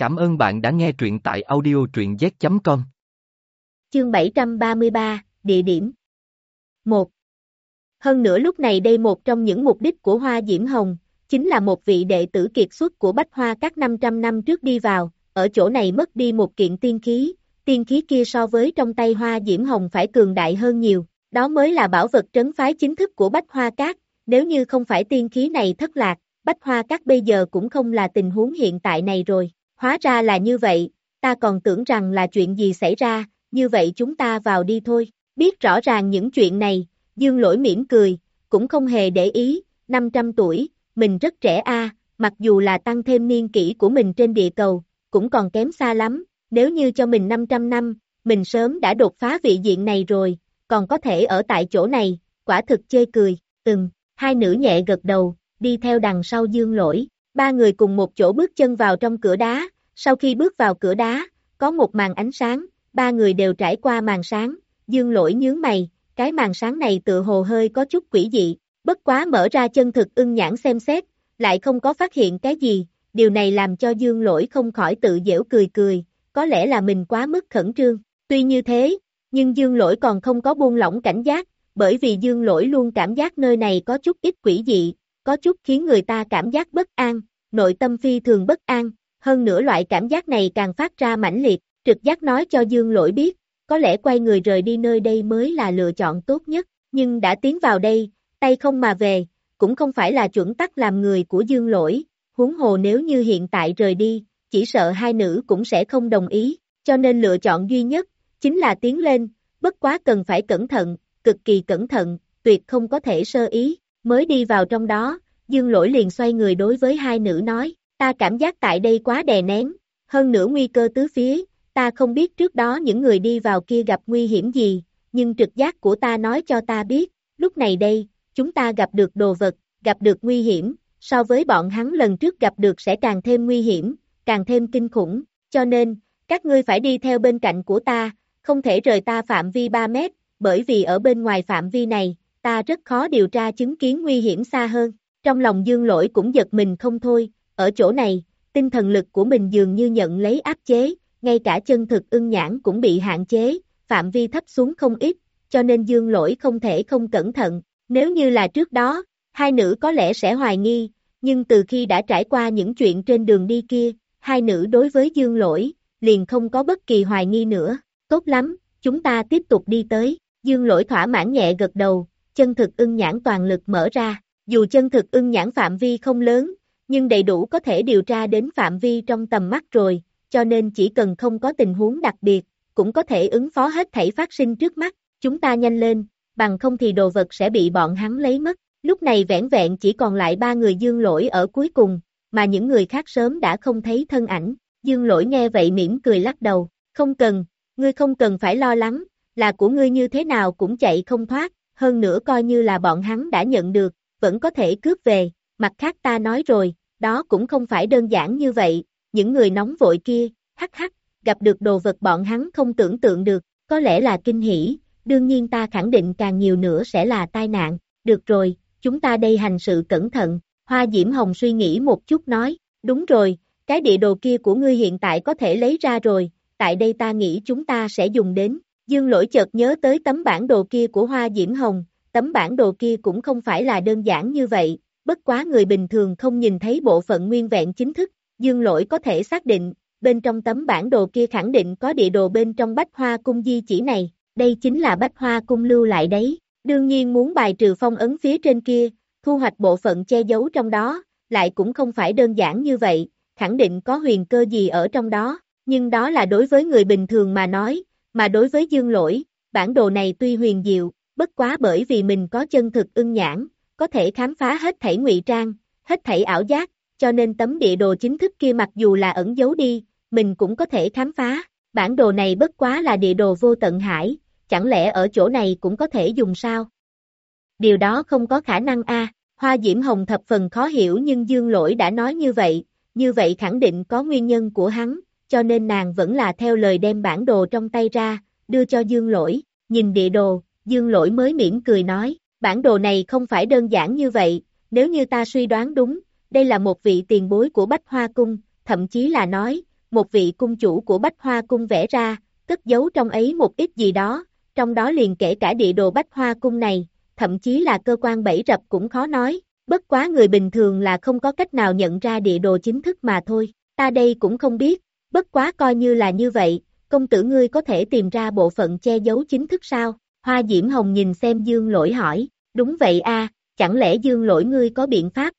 Cảm ơn bạn đã nghe truyện tại audio truyện z.com. Chương 733, Địa điểm 1. Hơn nữa lúc này đây một trong những mục đích của Hoa Diễm Hồng, chính là một vị đệ tử kiệt xuất của Bách Hoa các 500 năm trước đi vào, ở chỗ này mất đi một kiện tiên khí, tiên khí kia so với trong tay Hoa Diễm Hồng phải cường đại hơn nhiều, đó mới là bảo vật trấn phái chính thức của Bách Hoa Các, nếu như không phải tiên khí này thất lạc, Bách Hoa Các bây giờ cũng không là tình huống hiện tại này rồi. Hóa ra là như vậy, ta còn tưởng rằng là chuyện gì xảy ra, như vậy chúng ta vào đi thôi. Biết rõ ràng những chuyện này, Dương lỗi mỉm cười, cũng không hề để ý, 500 tuổi, mình rất trẻ a, mặc dù là tăng thêm niên kỷ của mình trên địa cầu, cũng còn kém xa lắm, nếu như cho mình 500 năm, mình sớm đã đột phá vị diện này rồi, còn có thể ở tại chỗ này, quả thực chê cười, ừm, hai nữ nhẹ gật đầu, đi theo đằng sau dương lỗi, ba người cùng một chỗ bước chân vào trong cửa đá, sau khi bước vào cửa đá, có một màn ánh sáng, ba người đều trải qua màn sáng, dương lỗi nhướng mày, cái màn sáng này tự hồ hơi có chút quỷ dị, bất quá mở ra chân thực ưng nhãn xem xét, lại không có phát hiện cái gì, điều này làm cho dương lỗi không khỏi tự dễu cười cười, có lẽ là mình quá mức khẩn trương, tuy như thế, nhưng dương lỗi còn không có buông lỏng cảnh giác, bởi vì dương lỗi luôn cảm giác nơi này có chút ít quỷ dị, có chút khiến người ta cảm giác bất an, nội tâm phi thường bất an, hơn nữa loại cảm giác này càng phát ra mãnh liệt, trực giác nói cho Dương Lỗi biết, có lẽ quay người rời đi nơi đây mới là lựa chọn tốt nhất, nhưng đã tiến vào đây, tay không mà về, cũng không phải là chuẩn tắc làm người của Dương Lỗi, huống hồ nếu như hiện tại rời đi, chỉ sợ hai nữ cũng sẽ không đồng ý, cho nên lựa chọn duy nhất, chính là tiến lên, bất quá cần phải cẩn thận, cực kỳ cẩn thận, tuyệt không có thể sơ ý, mới đi vào trong đó, Dương Lỗi liền xoay người đối với hai nữ nói, ta cảm giác tại đây quá đè nén, hơn nữa nguy cơ tứ phía, ta không biết trước đó những người đi vào kia gặp nguy hiểm gì, nhưng trực giác của ta nói cho ta biết, lúc này đây, chúng ta gặp được đồ vật, gặp được nguy hiểm, so với bọn hắn lần trước gặp được sẽ càng thêm nguy hiểm, càng thêm kinh khủng, cho nên, các ngươi phải đi theo bên cạnh của ta, không thể rời ta phạm vi 3 mét, bởi vì ở bên ngoài phạm vi này, ta rất khó điều tra chứng kiến nguy hiểm xa hơn. Trong lòng dương lỗi cũng giật mình không thôi, ở chỗ này, tinh thần lực của mình dường như nhận lấy áp chế, ngay cả chân thực ưng nhãn cũng bị hạn chế, phạm vi thấp xuống không ít, cho nên dương lỗi không thể không cẩn thận. Nếu như là trước đó, hai nữ có lẽ sẽ hoài nghi, nhưng từ khi đã trải qua những chuyện trên đường đi kia, hai nữ đối với dương lỗi, liền không có bất kỳ hoài nghi nữa. Tốt lắm, chúng ta tiếp tục đi tới. Dương lỗi thỏa mãn nhẹ gật đầu, chân thực ưng nhãn toàn lực mở ra. Dù chân thực ưng nhãn phạm vi không lớn, nhưng đầy đủ có thể điều tra đến phạm vi trong tầm mắt rồi, cho nên chỉ cần không có tình huống đặc biệt, cũng có thể ứng phó hết thảy phát sinh trước mắt, chúng ta nhanh lên, bằng không thì đồ vật sẽ bị bọn hắn lấy mất. Lúc này vẻn vẹn chỉ còn lại ba người dương lỗi ở cuối cùng, mà những người khác sớm đã không thấy thân ảnh. Dương lỗi nghe vậy mỉm cười lắc đầu, không cần, ngươi không cần phải lo lắng, là của ngươi như thế nào cũng chạy không thoát, hơn nữa coi như là bọn hắn đã nhận được, vẫn có thể cướp về, mặt khác ta nói rồi, đó cũng không phải đơn giản như vậy, những người nóng vội kia, hắc hắc, gặp được đồ vật bọn hắn không tưởng tượng được, có lẽ là kinh hỉ, đương nhiên ta khẳng định càng nhiều nữa sẽ là tai nạn, được rồi, chúng ta đây hành sự cẩn thận, Hoa Diễm Hồng suy nghĩ một chút nói, đúng rồi, cái địa đồ kia của ngươi hiện tại có thể lấy ra rồi, tại đây ta nghĩ chúng ta sẽ dùng đến, Dương lỗi chợt nhớ tới tấm bản đồ kia của Hoa Diễm Hồng, tấm bản đồ kia cũng không phải là đơn giản như vậy, bất quá người bình thường không nhìn thấy bộ phận nguyên vẹn chính thức, dương lỗi có thể xác định, bên trong tấm bản đồ kia khẳng định có địa đồ bên trong bách hoa cung di chỉ này, đây chính là bách hoa cung lưu lại đấy, đương nhiên muốn bài trừ phong ấn phía trên kia, thu hoạch bộ phận che giấu trong đó, lại cũng không phải đơn giản như vậy, khẳng định có huyền cơ gì ở trong đó, nhưng đó là đối với người bình thường mà nói, mà đối với dương lỗi, bản đồ này tuy huyền diệu, bất quá bởi vì mình có chân thực ưng nhãn, có thể khám phá hết thảy ngụy trang, hết thảy ảo giác, cho nên tấm địa đồ chính thức kia mặc dù là ẩn giấu đi, mình cũng có thể khám phá. Bản đồ này bất quá là địa đồ vô tận hải, chẳng lẽ ở chỗ này cũng có thể dùng sao? Điều đó không có khả năng a. Hoa Diễm Hồng thập phần khó hiểu nhưng Dương Lỗi đã nói như vậy, như vậy khẳng định có nguyên nhân của hắn, cho nên nàng vẫn là theo lời đem bản đồ trong tay ra, đưa cho Dương Lỗi, nhìn địa đồ, Dương Lỗi mới mỉm cười nói, bản đồ này không phải đơn giản như vậy, nếu như ta suy đoán đúng, đây là một vị tiền bối của Bách Hoa Cung, thậm chí là nói, một vị cung chủ của Bách Hoa Cung vẽ ra, cất giấu trong ấy một ít gì đó, trong đó liền kể cả địa đồ Bách Hoa Cung này, thậm chí là cơ quan bẫy rập cũng khó nói, bất quá người bình thường là không có cách nào nhận ra địa đồ chính thức mà thôi, ta đây cũng không biết, bất quá coi như là như vậy, công tử ngươi có thể tìm ra bộ phận che giấu chính thức sao? Hoa Diễm Hồng nhìn xem Dương Lỗi hỏi, đúng vậy a, chẳng lẽ Dương Lỗi ngươi có biện pháp?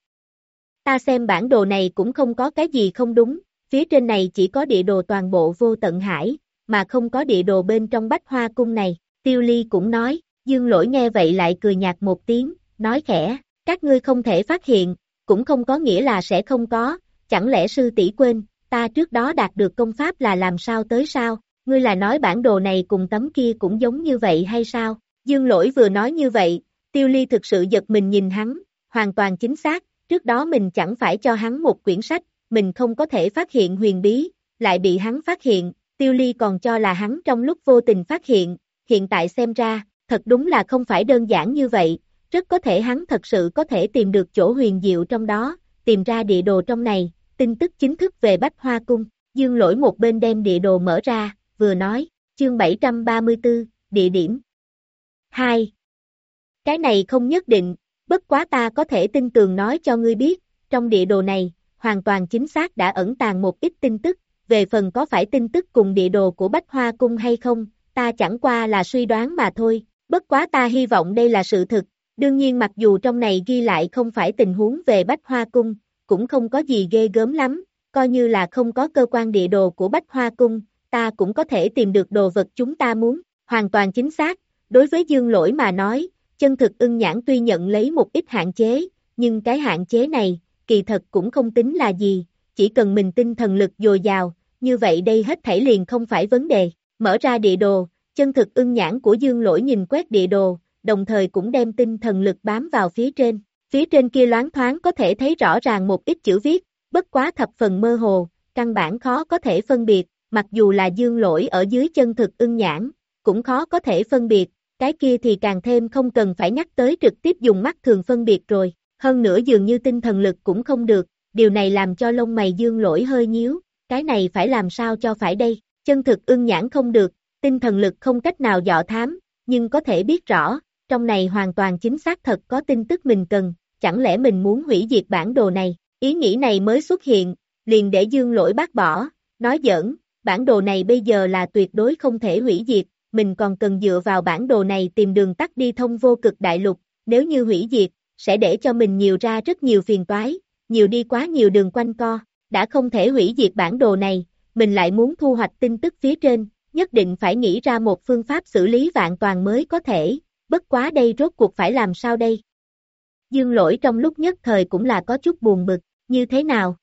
Ta xem bản đồ này cũng không có cái gì không đúng, phía trên này chỉ có địa đồ toàn bộ vô tận hải, mà không có địa đồ bên trong bách hoa cung này, Tiêu Ly cũng nói, Dương Lỗi nghe vậy lại cười nhạt một tiếng, nói khẽ, các ngươi không thể phát hiện, cũng không có nghĩa là sẽ không có, chẳng lẽ sư tỷ quên, ta trước đó đạt được công pháp là làm sao tới sao, ngươi là nói bản đồ này cùng tấm kia cũng giống như vậy hay sao? Dương lỗi vừa nói như vậy, tiêu ly thực sự giật mình nhìn hắn, hoàn toàn chính xác, trước đó mình chẳng phải cho hắn một quyển sách, mình không có thể phát hiện huyền bí, lại bị hắn phát hiện, tiêu ly còn cho là hắn trong lúc vô tình phát hiện, hiện tại xem ra, thật đúng là không phải đơn giản như vậy, rất có thể hắn thật sự có thể tìm được chỗ huyền diệu trong đó, tìm ra địa đồ trong này, tin tức chính thức về Bách Hoa Cung, dương lỗi một bên đem địa đồ mở ra, vừa nói, chương 734, địa điểm. 2. Cái này không nhất định, bất quá ta có thể tin tường nói cho ngươi biết, trong địa đồ này, hoàn toàn chính xác đã ẩn tàng một ít tin tức, về phần có phải tin tức cùng địa đồ của Bách Hoa Cung hay không, ta chẳng qua là suy đoán mà thôi, bất quá ta hy vọng đây là sự thực, đương nhiên mặc dù trong này ghi lại không phải tình huống về Bách Hoa Cung, cũng không có gì ghê gớm lắm, coi như là không có cơ quan địa đồ của Bách Hoa Cung, ta cũng có thể tìm được đồ vật chúng ta muốn, hoàn toàn chính xác, đối với dương lỗi mà nói, chân thực ưng nhãn tuy nhận lấy một ít hạn chế, nhưng cái hạn chế này, kỳ thật cũng không tính là gì, chỉ cần mình tinh thần lực dồi dào, như vậy đây hết thảy liền không phải vấn đề, mở ra địa đồ, chân thực ưng nhãn của dương lỗi nhìn quét địa đồ, đồng thời cũng đem tinh thần lực bám vào phía trên, phía trên kia loáng thoáng có thể thấy rõ ràng một ít chữ viết, bất quá thập phần mơ hồ, căn bản khó có thể phân biệt, mặc dù là dương lỗi ở dưới chân thực ưng nhãn, cũng khó có thể phân biệt, cái kia thì càng thêm không cần phải nhắc tới trực tiếp dùng mắt thường phân biệt rồi, hơn nữa dường như tinh thần lực cũng không được, điều này làm cho lông mày dương lỗi hơi nhíu, cái này phải làm sao cho phải đây, chân thực ưng nhãn không được, tinh thần lực không cách nào dọ thám, nhưng có thể biết rõ, trong này hoàn toàn chính xác thật có tin tức mình cần, chẳng lẽ mình muốn hủy diệt bản đồ này, ý nghĩ này mới xuất hiện, liền để dương lỗi bác bỏ, nói giỡn, bản đồ này bây giờ là tuyệt đối không thể hủy diệt, mình còn cần dựa vào bản đồ này tìm đường tắt đi thông vô cực đại lục, nếu như hủy diệt, sẽ để cho mình nhiều ra rất nhiều phiền toái, nhiều đi quá nhiều đường quanh co, đã không thể hủy diệt bản đồ này, mình lại muốn thu hoạch tin tức phía trên, nhất định phải nghĩ ra một phương pháp xử lý vạn toàn mới có thể, bất quá đây rốt cuộc phải làm sao đây? Dương lỗi trong lúc nhất thời cũng là có chút buồn bực, như thế nào?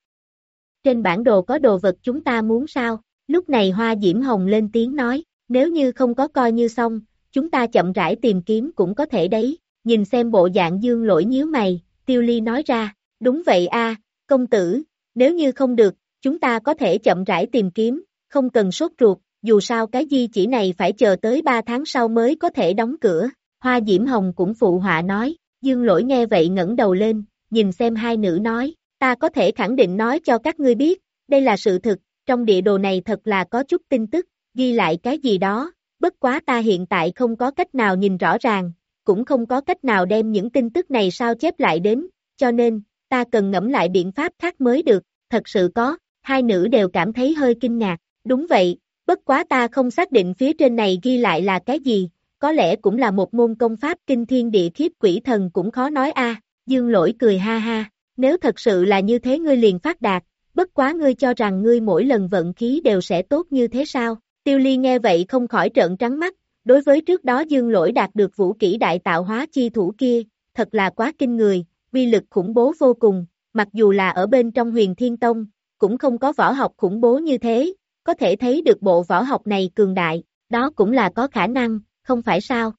Trên bản đồ có đồ vật chúng ta muốn sao? Lúc này Hoa Diễm Hồng lên tiếng nói, nếu như không có coi như xong, chúng ta chậm rãi tìm kiếm cũng có thể đấy, nhìn xem bộ dạng dương lỗi nhíu mày, tiêu ly nói ra, đúng vậy a công tử, nếu như không được, chúng ta có thể chậm rãi tìm kiếm, không cần sốt ruột, dù sao cái di chỉ này phải chờ tới 3 tháng sau mới có thể đóng cửa, Hoa Diễm Hồng cũng phụ họa nói, dương lỗi nghe vậy ngẩng đầu lên, nhìn xem hai nữ nói, ta có thể khẳng định nói cho các ngươi biết, đây là sự thực, trong địa đồ này thật là có chút tin tức, ghi lại cái gì đó, bất quá ta hiện tại không có cách nào nhìn rõ ràng, cũng không có cách nào đem những tin tức này sao chép lại đến, cho nên, ta cần ngẫm lại biện pháp khác mới được, thật sự có, hai nữ đều cảm thấy hơi kinh ngạc, đúng vậy, bất quá ta không xác định phía trên này ghi lại là cái gì, có lẽ cũng là một môn công pháp kinh thiên địa khiếp quỷ thần cũng khó nói a. Dương lỗi cười ha ha, nếu thật sự là như thế ngươi liền phát đạt, bất quá ngươi cho rằng ngươi mỗi lần vận khí đều sẽ tốt như thế sao? Tiêu ly nghe vậy không khỏi trợn trắng mắt, đối với trước đó dương lỗi đạt được vũ kỹ đại tạo hóa chi thủ kia, thật là quá kinh người, vi lực khủng bố vô cùng, mặc dù là ở bên trong huyền thiên tông, cũng không có võ học khủng bố như thế, có thể thấy được bộ võ học này cường đại, đó cũng là có khả năng, không phải sao?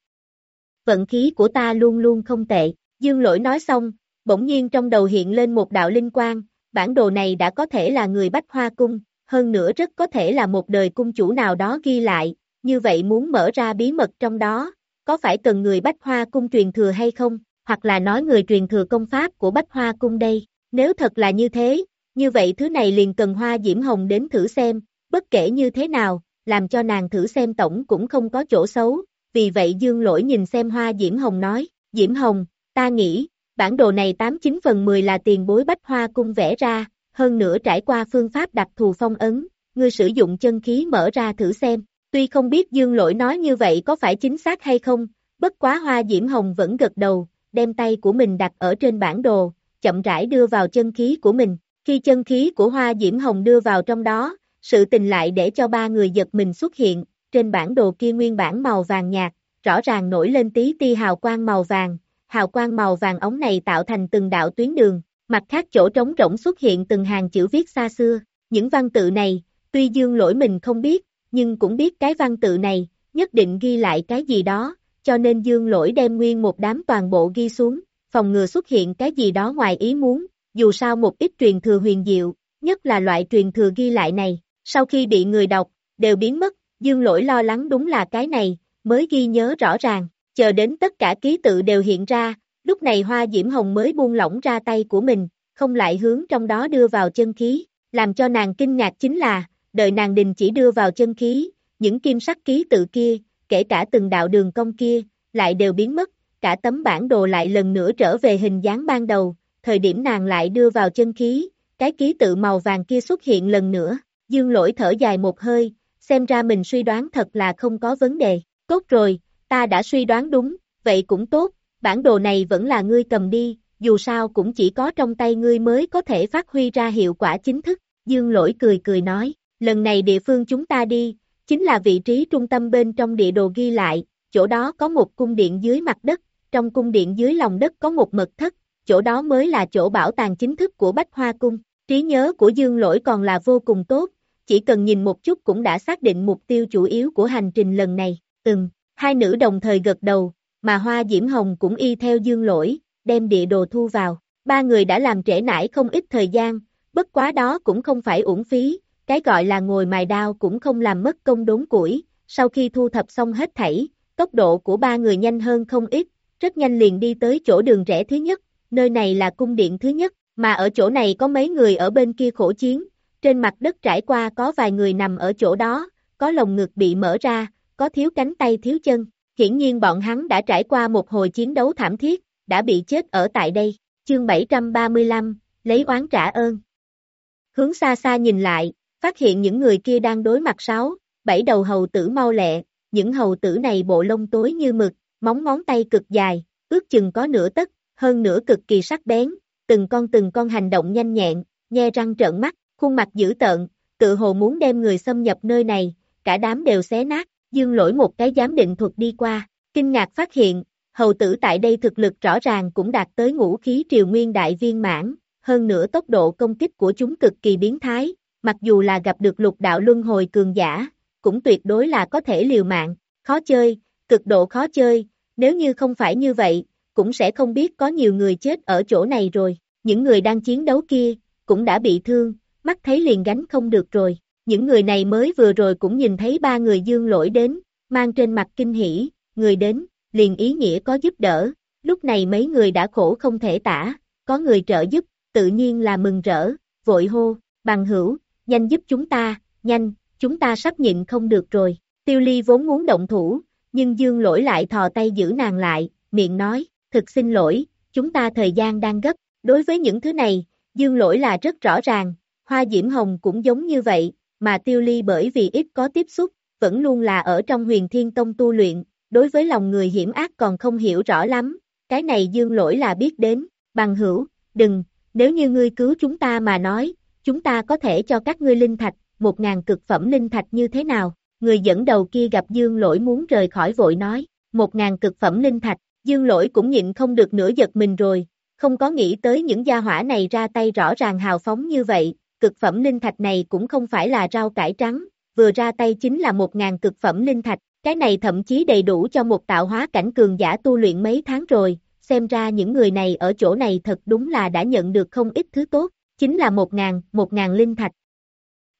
Vận khí của ta luôn luôn không tệ, dương lỗi nói xong, bỗng nhiên trong đầu hiện lên một đạo linh quang, bản đồ này đã có thể là người Bách Hoa Cung, hơn nữa rất có thể là một đời cung chủ nào đó ghi lại, như vậy muốn mở ra bí mật trong đó, có phải cần người Bách Hoa Cung truyền thừa hay không, hoặc là nói người truyền thừa công pháp của Bách Hoa Cung đây, nếu thật là như thế, như vậy thứ này liền cần hoa diễm hồng đến thử xem, bất kể như thế nào, làm cho nàng thử xem tổng cũng không có chỗ xấu, vì vậy dương lỗi nhìn xem hoa diễm hồng nói, diễm hồng, ta nghĩ, bản đồ này 89 phần 10 là tiền bối bách hoa cung vẽ ra, hơn nữa trải qua phương pháp đặc thù phong ấn, ngươi sử dụng chân khí mở ra thử xem, tuy không biết dương lỗi nói như vậy có phải chính xác hay không, bất quá hoa diễm hồng vẫn gật đầu, đem tay của mình đặt ở trên bản đồ, chậm rãi đưa vào chân khí của mình, khi chân khí của hoa diễm hồng đưa vào trong đó, sự tình lại để cho ba người giật mình xuất hiện, trên bản đồ kia nguyên bản màu vàng nhạt, rõ ràng nổi lên tí ti hào quang màu vàng, hào quang màu vàng ống này tạo thành từng đạo tuyến đường, mặt khác chỗ trống rỗng xuất hiện từng hàng chữ viết xa xưa, những văn tự này, tuy dương lỗi mình không biết, nhưng cũng biết cái văn tự này, nhất định ghi lại cái gì đó, cho nên dương lỗi đem nguyên một đám toàn bộ ghi xuống, phòng ngừa xuất hiện cái gì đó ngoài ý muốn, dù sao một ít truyền thừa huyền diệu, nhất là loại truyền thừa ghi lại này, sau khi bị người đọc, đều biến mất, dương lỗi lo lắng đúng là cái này, mới ghi nhớ rõ ràng, chờ đến tất cả ký tự đều hiện ra, lúc này hoa diễm hồng mới buông lỏng ra tay của mình, không lại hướng trong đó đưa vào chân khí, làm cho nàng kinh ngạc chính là, đợi nàng đình chỉ đưa vào chân khí, những kim sắc ký tự kia, kể cả từng đạo đường cong kia, lại đều biến mất, cả tấm bản đồ lại lần nữa trở về hình dáng ban đầu, thời điểm nàng lại đưa vào chân khí, cái ký tự màu vàng kia xuất hiện lần nữa, dương lỗi thở dài một hơi, xem ra mình suy đoán thật là không có vấn đề, tốt rồi, ta đã suy đoán đúng, vậy cũng tốt, bản đồ này vẫn là ngươi cầm đi, dù sao cũng chỉ có trong tay ngươi mới có thể phát huy ra hiệu quả chính thức, dương lỗi cười cười nói, lần này địa phương chúng ta đi, chính là vị trí trung tâm bên trong địa đồ ghi lại, chỗ đó có một cung điện dưới mặt đất, trong cung điện dưới lòng đất có một mật thất, chỗ đó mới là chỗ bảo tàng chính thức của Bách Hoa Cung. Trí nhớ của Dương Lỗi còn là vô cùng tốt, chỉ cần nhìn một chút cũng đã xác định mục tiêu chủ yếu của hành trình lần này. Ừm, hai nữ đồng thời gật đầu, mà Hoa Diễm Hồng cũng y theo Dương Lỗi, đem địa đồ thu vào. Ba người đã làm trễ nải không ít thời gian, bất quá đó cũng không phải uổng phí, cái gọi là ngồi mài đao cũng không làm mất công đốn củi. Sau khi thu thập xong hết thảy, tốc độ của ba người nhanh hơn không ít, rất nhanh liền đi tới chỗ đường rẽ thứ nhất, nơi này là cung điện thứ nhất, mà ở chỗ này có mấy người ở bên kia khổ chiến, trên mặt đất trải qua có vài người nằm ở chỗ đó, có lồng ngực bị mở ra, có thiếu cánh tay thiếu chân, hiển nhiên bọn hắn đã trải qua một hồi chiến đấu thảm thiết, đã bị chết ở tại đây, chương 735, lấy oán trả ơn. Hướng xa xa nhìn lại, phát hiện những người kia đang đối mặt sáu, bảy đầu hầu tử mau lẹ, những hầu tử này bộ lông tối như mực, móng ngón tay cực dài, ước chừng có nửa tấc, hơn nữa cực kỳ sắc bén, từng con từng con hành động nhanh nhẹn, nhe răng trợn mắt, khuôn mặt dữ tợn, tự hồ muốn đem người xâm nhập nơi này, cả đám đều xé nát, dương lỗi một cái giám định thuật đi qua, kinh ngạc phát hiện, hầu tử tại đây thực lực rõ ràng cũng đạt tới ngũ khí triều nguyên đại viên mãn, hơn nữa tốc độ công kích của chúng cực kỳ biến thái, mặc dù là gặp được lục đạo luân hồi cường giả, cũng tuyệt đối là có thể liều mạng, khó chơi, cực độ khó chơi, nếu như không phải như vậy, cũng sẽ không biết có nhiều người chết ở chỗ này rồi, những người đang chiến đấu kia, cũng đã bị thương, mắt thấy liền gánh không được rồi, những người này mới vừa rồi cũng nhìn thấy ba người dương lỗi đến, mang trên mặt kinh hỉ, người đến, liền ý nghĩa có giúp đỡ, lúc này mấy người đã khổ không thể tả, có người trợ giúp, tự nhiên là mừng rỡ, vội hô, bằng hữu, nhanh giúp chúng ta, nhanh, chúng ta sắp nhịn không được rồi, tiêu ly vốn muốn động thủ, nhưng dương lỗi lại thò tay giữ nàng lại, miệng nói, thực xin lỗi, chúng ta thời gian đang gấp, đối với những thứ này, dương lỗi là rất rõ ràng, hoa diễm hồng cũng giống như vậy, mà tiêu ly bởi vì ít có tiếp xúc, vẫn luôn là ở trong huyền thiên tông tu luyện, đối với lòng người hiểm ác còn không hiểu rõ lắm, cái này dương lỗi là biết đến, bằng hữu, đừng, nếu như ngươi cứu chúng ta mà nói, chúng ta có thể cho các ngươi linh thạch, một ngàn cực phẩm linh thạch như thế nào, người dẫn đầu kia gặp dương lỗi muốn rời khỏi vội nói, một ngàn cực phẩm linh thạch, dương lỗi cũng nhịn không được nửa giật mình rồi, không có nghĩ tới những gia hỏa này ra tay rõ ràng hào phóng như vậy, cực phẩm linh thạch này cũng không phải là rau cải trắng, vừa ra tay chính là một ngàn cực phẩm linh thạch, cái này thậm chí đầy đủ cho một tạo hóa cảnh cường giả tu luyện mấy tháng rồi, xem ra những người này ở chỗ này thật đúng là đã nhận được không ít thứ tốt, chính là một ngàn, một ngàn linh thạch.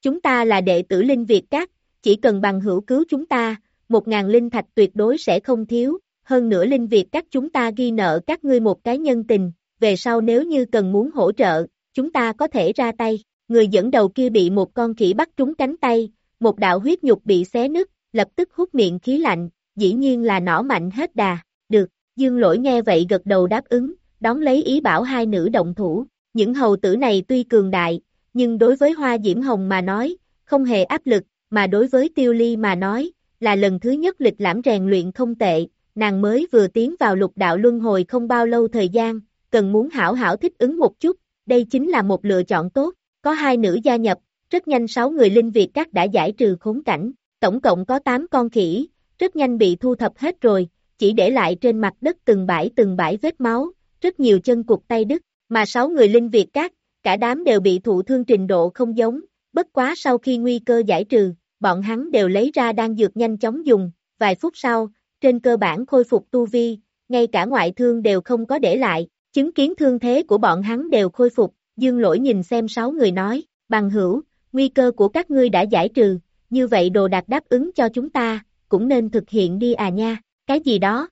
Chúng ta là đệ tử Linh Việt Các, chỉ cần bằng hữu cứu chúng ta, một ngàn linh thạch tuyệt đối sẽ không thiếu, hơn nữa Linh Việt Các chúng ta ghi nợ các ngươi một cái nhân tình, về sau nếu như cần muốn hỗ trợ, chúng ta có thể ra tay, người dẫn đầu kia bị một con khỉ bắt trúng cánh tay, một đạo huyết nhục bị xé nứt, lập tức hút miệng khí lạnh, dĩ nhiên là nỏ mạnh hết đà, được, dương lỗi nghe vậy gật đầu đáp ứng, đón lấy ý bảo hai nữ động thủ, những hầu tử này tuy cường đại, nhưng đối với hoa diễm hồng mà nói, không hề áp lực, mà đối với tiêu ly mà nói, là lần thứ nhất lịch lãm rèn luyện không tệ, nàng mới vừa tiến vào lục đạo luân hồi không bao lâu thời gian, cần muốn hảo hảo thích ứng một chút, đây chính là một lựa chọn tốt, có hai nữ gia nhập, rất nhanh sáu người linh việt các đã giải trừ khốn cảnh, tổng cộng có 8 con khỉ, rất nhanh bị thu thập hết rồi, chỉ để lại trên mặt đất từng bãi từng bãi vết máu, rất nhiều chân cục tay đứt, mà sáu người linh việt các, cả đám đều bị thụ thương trình độ không giống, bất quá sau khi nguy cơ giải trừ, bọn hắn đều lấy ra đang dược nhanh chóng dùng, vài phút sau, trên cơ bản khôi phục tu vi, ngay cả ngoại thương đều không có để lại, chứng kiến thương thế của bọn hắn đều khôi phục, dương lỗi nhìn xem sáu người nói, bằng hữu, nguy cơ của các ngươi đã giải trừ, như vậy đồ đạc đáp ứng cho chúng ta, cũng nên thực hiện đi à nha, cái gì đó.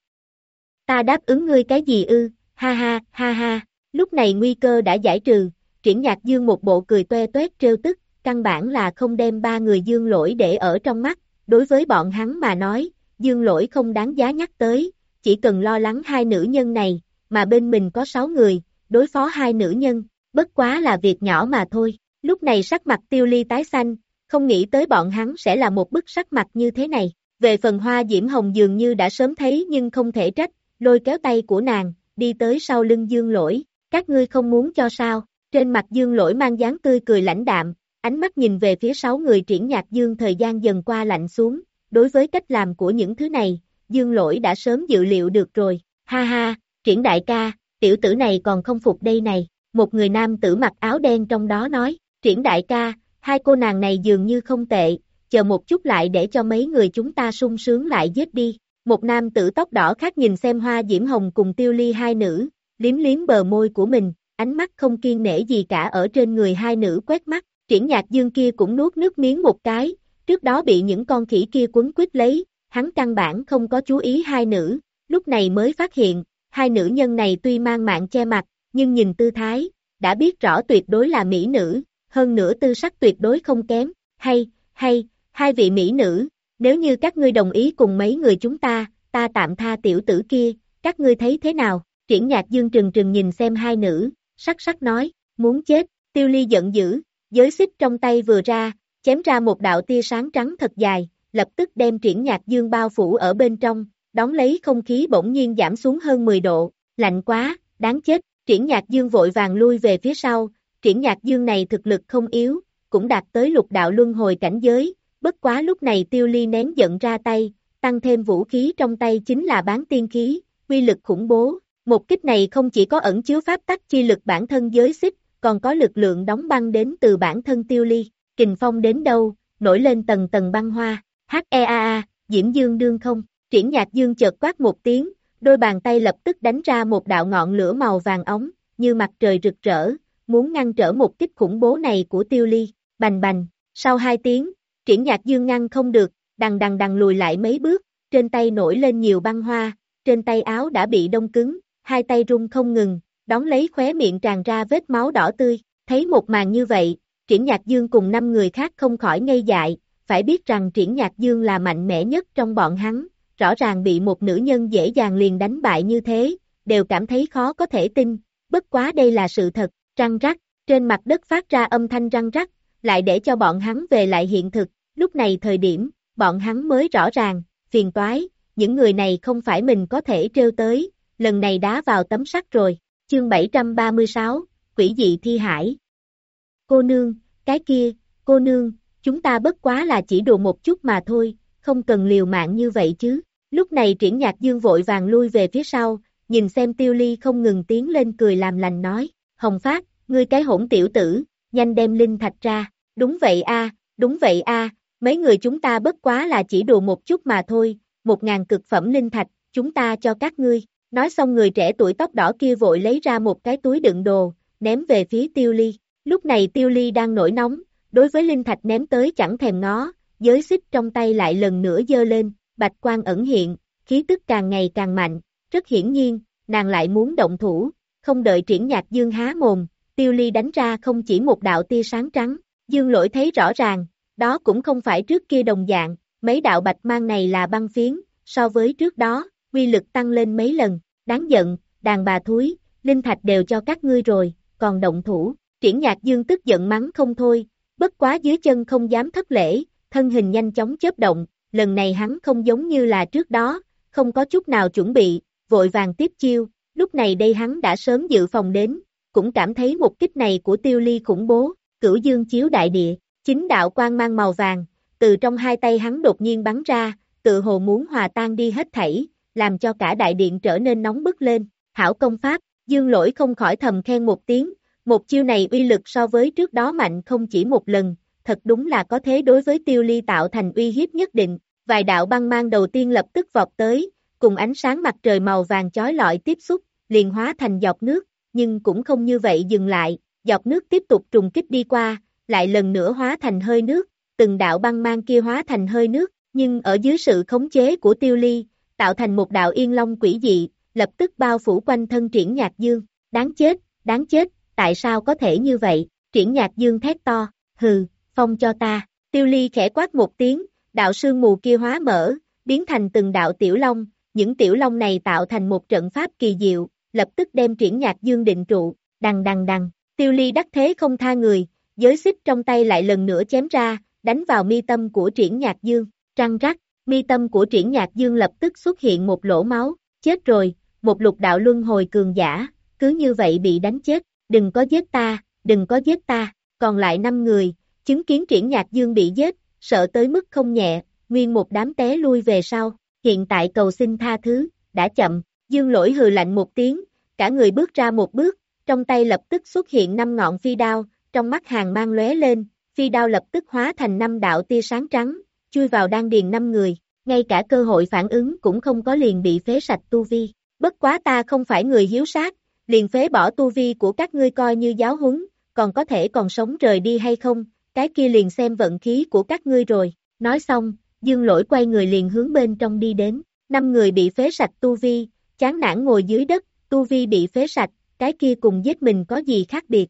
Ta đáp ứng ngươi cái gì ư, ha ha, ha ha, lúc này nguy cơ đã giải trừ, triển nhạc dương một bộ cười toe toét trêu tức, căn bản là không đem ba người dương lỗi để ở trong mắt, đối với bọn hắn mà nói, dương lỗi không đáng giá nhắc tới, chỉ cần lo lắng hai nữ nhân này, mà bên mình có sáu người, đối phó hai nữ nhân, bất quá là việc nhỏ mà thôi. Lúc này sắc mặt tiêu ly tái xanh, không nghĩ tới bọn hắn sẽ là một bức sắc mặt như thế này. Về phần hoa diễm hồng dường như đã sớm thấy nhưng không thể trách, lôi kéo tay của nàng, đi tới sau lưng dương lỗi, các ngươi không muốn cho sao, trên mặt dương lỗi mang dáng tươi cười lãnh đạm, ánh mắt nhìn về phía sáu người triển nhạc dương thời gian dần qua lạnh xuống, đối với cách làm của những thứ này, dương lỗi đã sớm dự liệu được rồi, ha ha, triển đại ca, tiểu tử này còn không phục đây này, một người nam tử mặc áo đen trong đó nói, triển đại ca, hai cô nàng này dường như không tệ, chờ một chút lại để cho mấy người chúng ta sung sướng lại giết đi. Một nam tử tóc đỏ khác nhìn xem hoa diễm hồng cùng tiêu ly hai nữ, liếm liếm bờ môi của mình, ánh mắt không kiên nể gì cả ở trên người hai nữ quét mắt, triển nhạc dương kia cũng nuốt nước miếng một cái, trước đó bị những con khỉ kia quấn quýt lấy, hắn căn bản không có chú ý hai nữ, lúc này mới phát hiện, hai nữ nhân này tuy mang mạng che mặt, nhưng nhìn tư thái, đã biết rõ tuyệt đối là mỹ nữ, hơn nữa tư sắc tuyệt đối không kém, hay, hay, hai vị mỹ nữ, nếu như các ngươi đồng ý cùng mấy người chúng ta, ta tạm tha tiểu tử kia, các ngươi thấy thế nào? Triển nhạc dương trừng trừng nhìn xem hai nữ, sắc sắc nói, muốn chết, tiêu ly giận dữ, giới xích trong tay vừa ra, chém ra một đạo tia sáng trắng thật dài, lập tức đem triển nhạc dương bao phủ ở bên trong, đón lấy không khí bỗng nhiên giảm xuống hơn 10 độ, lạnh quá, đáng chết, triển nhạc dương vội vàng lui về phía sau, triển nhạc dương này thực lực không yếu, cũng đạt tới lục đạo luân hồi cảnh giới, bất quá lúc này tiêu ly nén giận ra tay, tăng thêm vũ khí trong tay chính là bán tiên khí, quy lực khủng bố, một kích này không chỉ có ẩn chứa pháp tắc chi lực bản thân giới xích, còn có lực lượng đóng băng đến từ bản thân tiêu ly, kình phong đến đâu, nổi lên tầng tầng băng hoa, H-E-A-A, Diễm Dương đương không, triển nhạc dương chợt quát một tiếng, đôi bàn tay lập tức đánh ra một đạo ngọn lửa màu vàng ống, như mặt trời rực rỡ, muốn ngăn trở một kích khủng bố này của tiêu ly, bành bành, sau hai tiếng, triển nhạc dương ngăn không được, đằng đằng đằng lùi lại mấy bước, trên tay nổi lên nhiều băng hoa, trên tay áo đã bị đông cứng, hai tay run không ngừng, đón lấy khóe miệng tràn ra vết máu đỏ tươi, thấy một màn như vậy, triển nhạc dương cùng năm người khác không khỏi ngây dại, phải biết rằng triển nhạc dương là mạnh mẽ nhất trong bọn hắn, rõ ràng bị một nữ nhân dễ dàng liền đánh bại như thế, đều cảm thấy khó có thể tin, bất quá đây là sự thật, răng rắc, trên mặt đất phát ra âm thanh răng rắc, lại để cho bọn hắn về lại hiện thực, lúc này thời điểm, bọn hắn mới rõ ràng, phiền toái, những người này không phải mình có thể trêu tới, lần này đá vào tấm sắt rồi, chương 736, quỷ dị thi hải. Cô nương, cái kia, cô nương, chúng ta bất quá là chỉ đùa một chút mà thôi, không cần liều mạng như vậy chứ. Lúc này triển nhạc dương vội vàng lui về phía sau, nhìn xem tiêu ly không ngừng tiến lên cười làm lành nói, Hồng Phát, ngươi cái hỗn tiểu tử, nhanh đem linh thạch ra, đúng vậy a, đúng vậy a, mấy người chúng ta bất quá là chỉ đùa một chút mà thôi, một ngàn cực phẩm linh thạch, chúng ta cho các ngươi, nói xong người trẻ tuổi tóc đỏ kia vội lấy ra một cái túi đựng đồ, ném về phía tiêu ly, lúc này tiêu ly đang nổi nóng, đối với linh thạch ném tới chẳng thèm ngó, giới xích trong tay lại lần nữa dơ lên, bạch quan ẩn hiện, khí tức càng ngày càng mạnh, rất hiển nhiên, nàng lại muốn động thủ, không đợi triển nhạc dương há mồm, tiêu ly đánh ra không chỉ một đạo tia sáng trắng, dương lỗi thấy rõ ràng, đó cũng không phải trước kia đồng dạng, mấy đạo bạch mang này là băng phiến, so với trước đó, quy lực tăng lên mấy lần, đáng giận, đàn bà thúi, linh thạch đều cho các ngươi rồi, còn động thủ, triển nhạc dương tức giận mắng không thôi, bất quá dưới chân không dám thất lễ, thân hình nhanh chóng chớp động, lần này hắn không giống như là trước đó, không có chút nào chuẩn bị, vội vàng tiếp chiêu, lúc này đây hắn đã sớm dự phòng đến, cũng cảm thấy một kích này của tiêu ly khủng bố, cửu dương chiếu đại địa, chính đạo quang mang màu vàng, từ trong hai tay hắn đột nhiên bắn ra, tự hồ muốn hòa tan đi hết thảy, làm cho cả đại điện trở nên nóng bức lên, hảo công pháp, dương lỗi không khỏi thầm khen một tiếng, một chiêu này uy lực so với trước đó mạnh không chỉ một lần, thật đúng là có thế đối với tiêu ly tạo thành uy hiếp nhất định, vài đạo băng mang đầu tiên lập tức vọt tới, cùng ánh sáng mặt trời màu vàng chói lọi tiếp xúc, liền hóa thành dọc nước, nhưng cũng không như vậy dừng lại, dọc nước tiếp tục trùng kích đi qua, lại lần nữa hóa thành hơi nước, từng đạo băng mang kia hóa thành hơi nước, nhưng ở dưới sự khống chế của tiêu ly, tạo thành một đạo yên long quỷ dị, lập tức bao phủ quanh thân triển nhạc dương, đáng chết, đáng chết, tại sao có thể như vậy, triển nhạc dương thét to, hừ, phong cho ta, tiêu ly khẽ quát một tiếng, đạo sương mù kia hóa mở, biến thành từng đạo tiểu long, những tiểu long này tạo thành một trận pháp kỳ diệu, lập tức đem triển nhạc dương định trụ, đằng đằng đằng, tiêu ly đắc thế không tha người, giới xích trong tay lại lần nữa chém ra, đánh vào mi tâm của triển nhạc dương, trăng rắc, mi tâm của triển nhạc dương lập tức xuất hiện một lỗ máu, chết rồi, một lục đạo luân hồi cường giả, cứ như vậy bị đánh chết, đừng có giết ta, đừng có giết ta, còn lại năm người, chứng kiến triển nhạc dương bị giết, sợ tới mức không nhẹ, nguyên một đám té lui về sau, hiện tại cầu xin tha thứ, đã chậm, dương lỗi hừ lạnh một tiếng, cả người bước ra một bước, trong tay lập tức xuất hiện năm ngọn phi đao, trong mắt hàng mang lóe lên, phi đao lập tức hóa thành năm đạo tia sáng trắng, chui vào đan điền năm người, ngay cả cơ hội phản ứng cũng không có liền bị phế sạch tu vi. Bất quá ta không phải người hiếu sát, liền phế bỏ tu vi của các ngươi coi như giáo huấn, còn có thể còn sống rời đi hay không, cái kia liền xem vận khí của các ngươi rồi. Nói xong, dương lỗi quay người liền hướng bên trong đi đến, năm người bị phế sạch tu vi, chán nản ngồi dưới đất, tu vi bị phế sạch, cái kia cùng giết mình có gì khác biệt.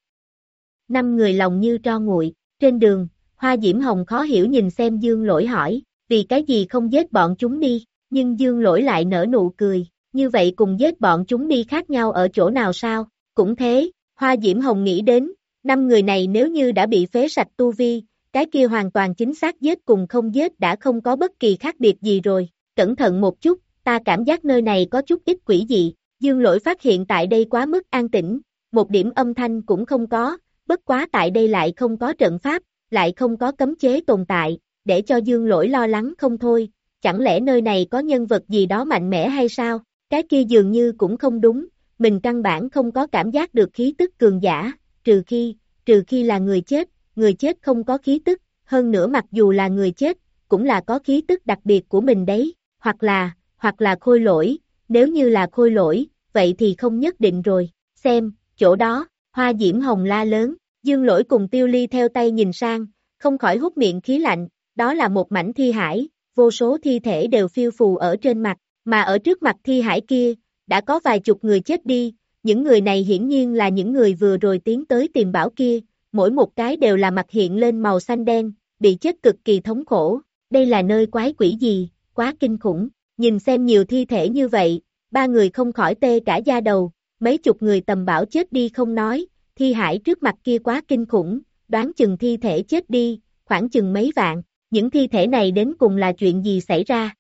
Năm người lòng như tro nguội, trên đường, Hoa Diễm Hồng khó hiểu nhìn xem Dương Lỗi hỏi, vì cái gì không giết bọn chúng đi, nhưng Dương Lỗi lại nở nụ cười, như vậy cùng giết bọn chúng đi khác nhau ở chỗ nào sao, cũng thế, Hoa Diễm Hồng nghĩ đến, năm người này nếu như đã bị phế sạch tu vi, cái kia hoàn toàn chính xác giết cùng không giết đã không có bất kỳ khác biệt gì rồi, cẩn thận một chút, ta cảm giác nơi này có chút ít quỷ dị, Dương Lỗi phát hiện tại đây quá mức an tĩnh, một điểm âm thanh cũng không có, bất quá tại đây lại không có trận pháp, lại không có cấm chế tồn tại, để cho dương lỗi lo lắng không thôi, chẳng lẽ nơi này có nhân vật gì đó mạnh mẽ hay sao, cái kia dường như cũng không đúng, mình căn bản không có cảm giác được khí tức cường giả, trừ khi, trừ khi là người chết, người chết không có khí tức, hơn nữa mặc dù là người chết, cũng là có khí tức đặc biệt của mình đấy, hoặc là, hoặc là khôi lỗi, nếu như là khôi lỗi, vậy thì không nhất định rồi, xem, chỗ đó, hoa diễm hồng la lớn, Dương lỗi cùng tiêu ly theo tay nhìn sang, không khỏi hút miệng khí lạnh, đó là một mảnh thi hải, vô số thi thể đều phiêu phù ở trên mặt, mà ở trước mặt thi hải kia, đã có vài chục người chết đi, những người này hiển nhiên là những người vừa rồi tiến tới tìm bảo kia, mỗi một cái đều là mặt hiện lên màu xanh đen, bị chết cực kỳ thống khổ, đây là nơi quái quỷ gì, quá kinh khủng, nhìn xem nhiều thi thể như vậy, ba người không khỏi tê cả da đầu, mấy chục người tầm bảo chết đi không nói, thi hải trước mặt kia quá kinh khủng, đoán chừng thi thể chết đi, khoảng chừng mấy vạn, những thi thể này đến cùng là chuyện gì xảy ra?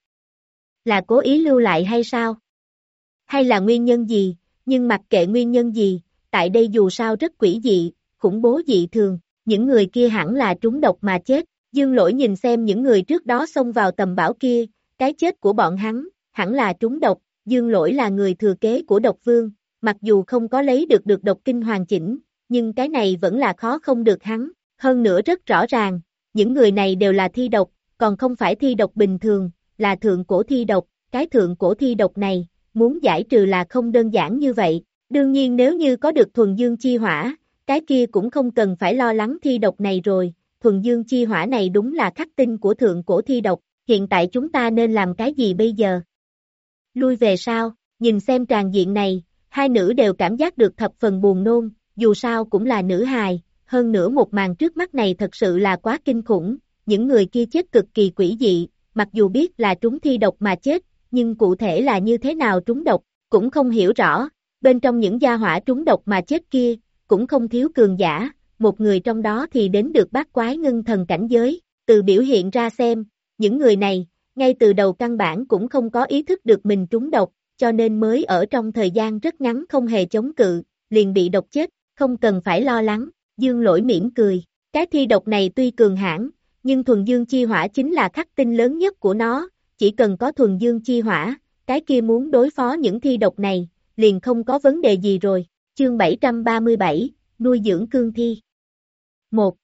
Là cố ý lưu lại hay sao? Hay là nguyên nhân gì, nhưng mặc kệ nguyên nhân gì, tại đây dù sao rất quỷ dị, khủng bố dị thường, những người kia hẳn là trúng độc mà chết, dương lỗi nhìn xem những người trước đó xông vào tầm bảo kia, cái chết của bọn hắn, hẳn là trúng độc, dương lỗi là người thừa kế của độc vương, mặc dù không có lấy được được độc kinh hoàn chỉnh, nhưng cái này vẫn là khó không được hắn, hơn nữa rất rõ ràng, những người này đều là thi độc, còn không phải thi độc bình thường, là thượng cổ thi độc, cái thượng cổ thi độc này, muốn giải trừ là không đơn giản như vậy, đương nhiên nếu như có được thuần dương chi hỏa, cái kia cũng không cần phải lo lắng thi độc này rồi, thuần dương chi hỏa này đúng là khắc tinh của thượng cổ thi độc, hiện tại chúng ta nên làm cái gì bây giờ? Lui về sau, nhìn xem tràn diện này, hai nữ đều cảm giác được thập phần buồn nôn, dù sao cũng là nữ hài, hơn nữa một màn trước mắt này thật sự là quá kinh khủng, những người kia chết cực kỳ quỷ dị, mặc dù biết là trúng thi độc mà chết, nhưng cụ thể là như thế nào trúng độc, cũng không hiểu rõ, bên trong những gia hỏa trúng độc mà chết kia, cũng không thiếu cường giả, một người trong đó thì đến được bát quái ngân thần cảnh giới, từ biểu hiện ra xem, những người này, ngay từ đầu căn bản cũng không có ý thức được mình trúng độc, cho nên mới ở trong thời gian rất ngắn không hề chống cự, liền bị độc chết, không cần phải lo lắng, dương lỗi mỉm cười, cái thi độc này tuy cường hãn nhưng thuần dương chi hỏa chính là khắc tinh lớn nhất của nó, chỉ cần có thuần dương chi hỏa, cái kia muốn đối phó những thi độc này, liền không có vấn đề gì rồi. Chương 737, nuôi dưỡng cương thi. 1.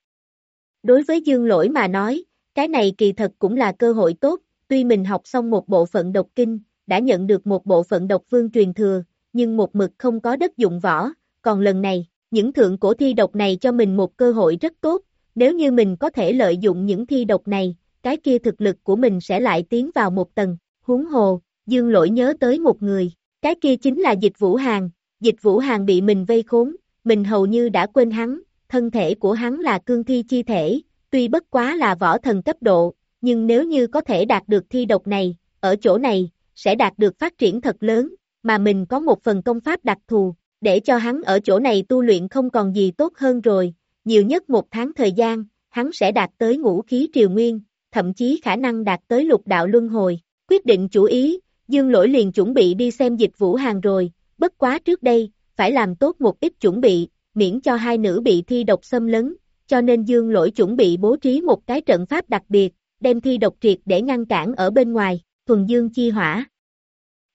Đối với dương lỗi mà nói, cái này kỳ thật cũng là cơ hội tốt, tuy mình học xong một bộ phận độc kinh, đã nhận được một bộ phận độc vương truyền thừa, nhưng một mực không có đất dụng võ, còn lần này, những thượng cổ thi độc này cho mình một cơ hội rất tốt, nếu như mình có thể lợi dụng những thi độc này, cái kia thực lực của mình sẽ lại tiến vào một tầng, huống hồ, dương lỗi nhớ tới một người, cái kia chính là dịch vũ hàng, dịch vũ hàng bị mình vây khốn, mình hầu như đã quên hắn, thân thể của hắn là cương thi chi thể, tuy bất quá là võ thần cấp độ, nhưng nếu như có thể đạt được thi độc này, ở chỗ này, sẽ đạt được phát triển thật lớn, mà mình có một phần công pháp đặc thù, để cho hắn ở chỗ này tu luyện không còn gì tốt hơn rồi, nhiều nhất một tháng thời gian, hắn sẽ đạt tới ngũ khí triều nguyên, thậm chí khả năng đạt tới lục đạo luân hồi. Quyết định chủ ý, Dương Lỗi liền chuẩn bị đi xem dịch vũ hàng rồi, bất quá trước đây, phải làm tốt một ít chuẩn bị, miễn cho hai nữ bị thi độc xâm lấn, cho nên Dương Lỗi chuẩn bị bố trí một cái trận pháp đặc biệt, đem thi độc triệt để ngăn cản ở bên ngoài, thuần dương chi hỏa.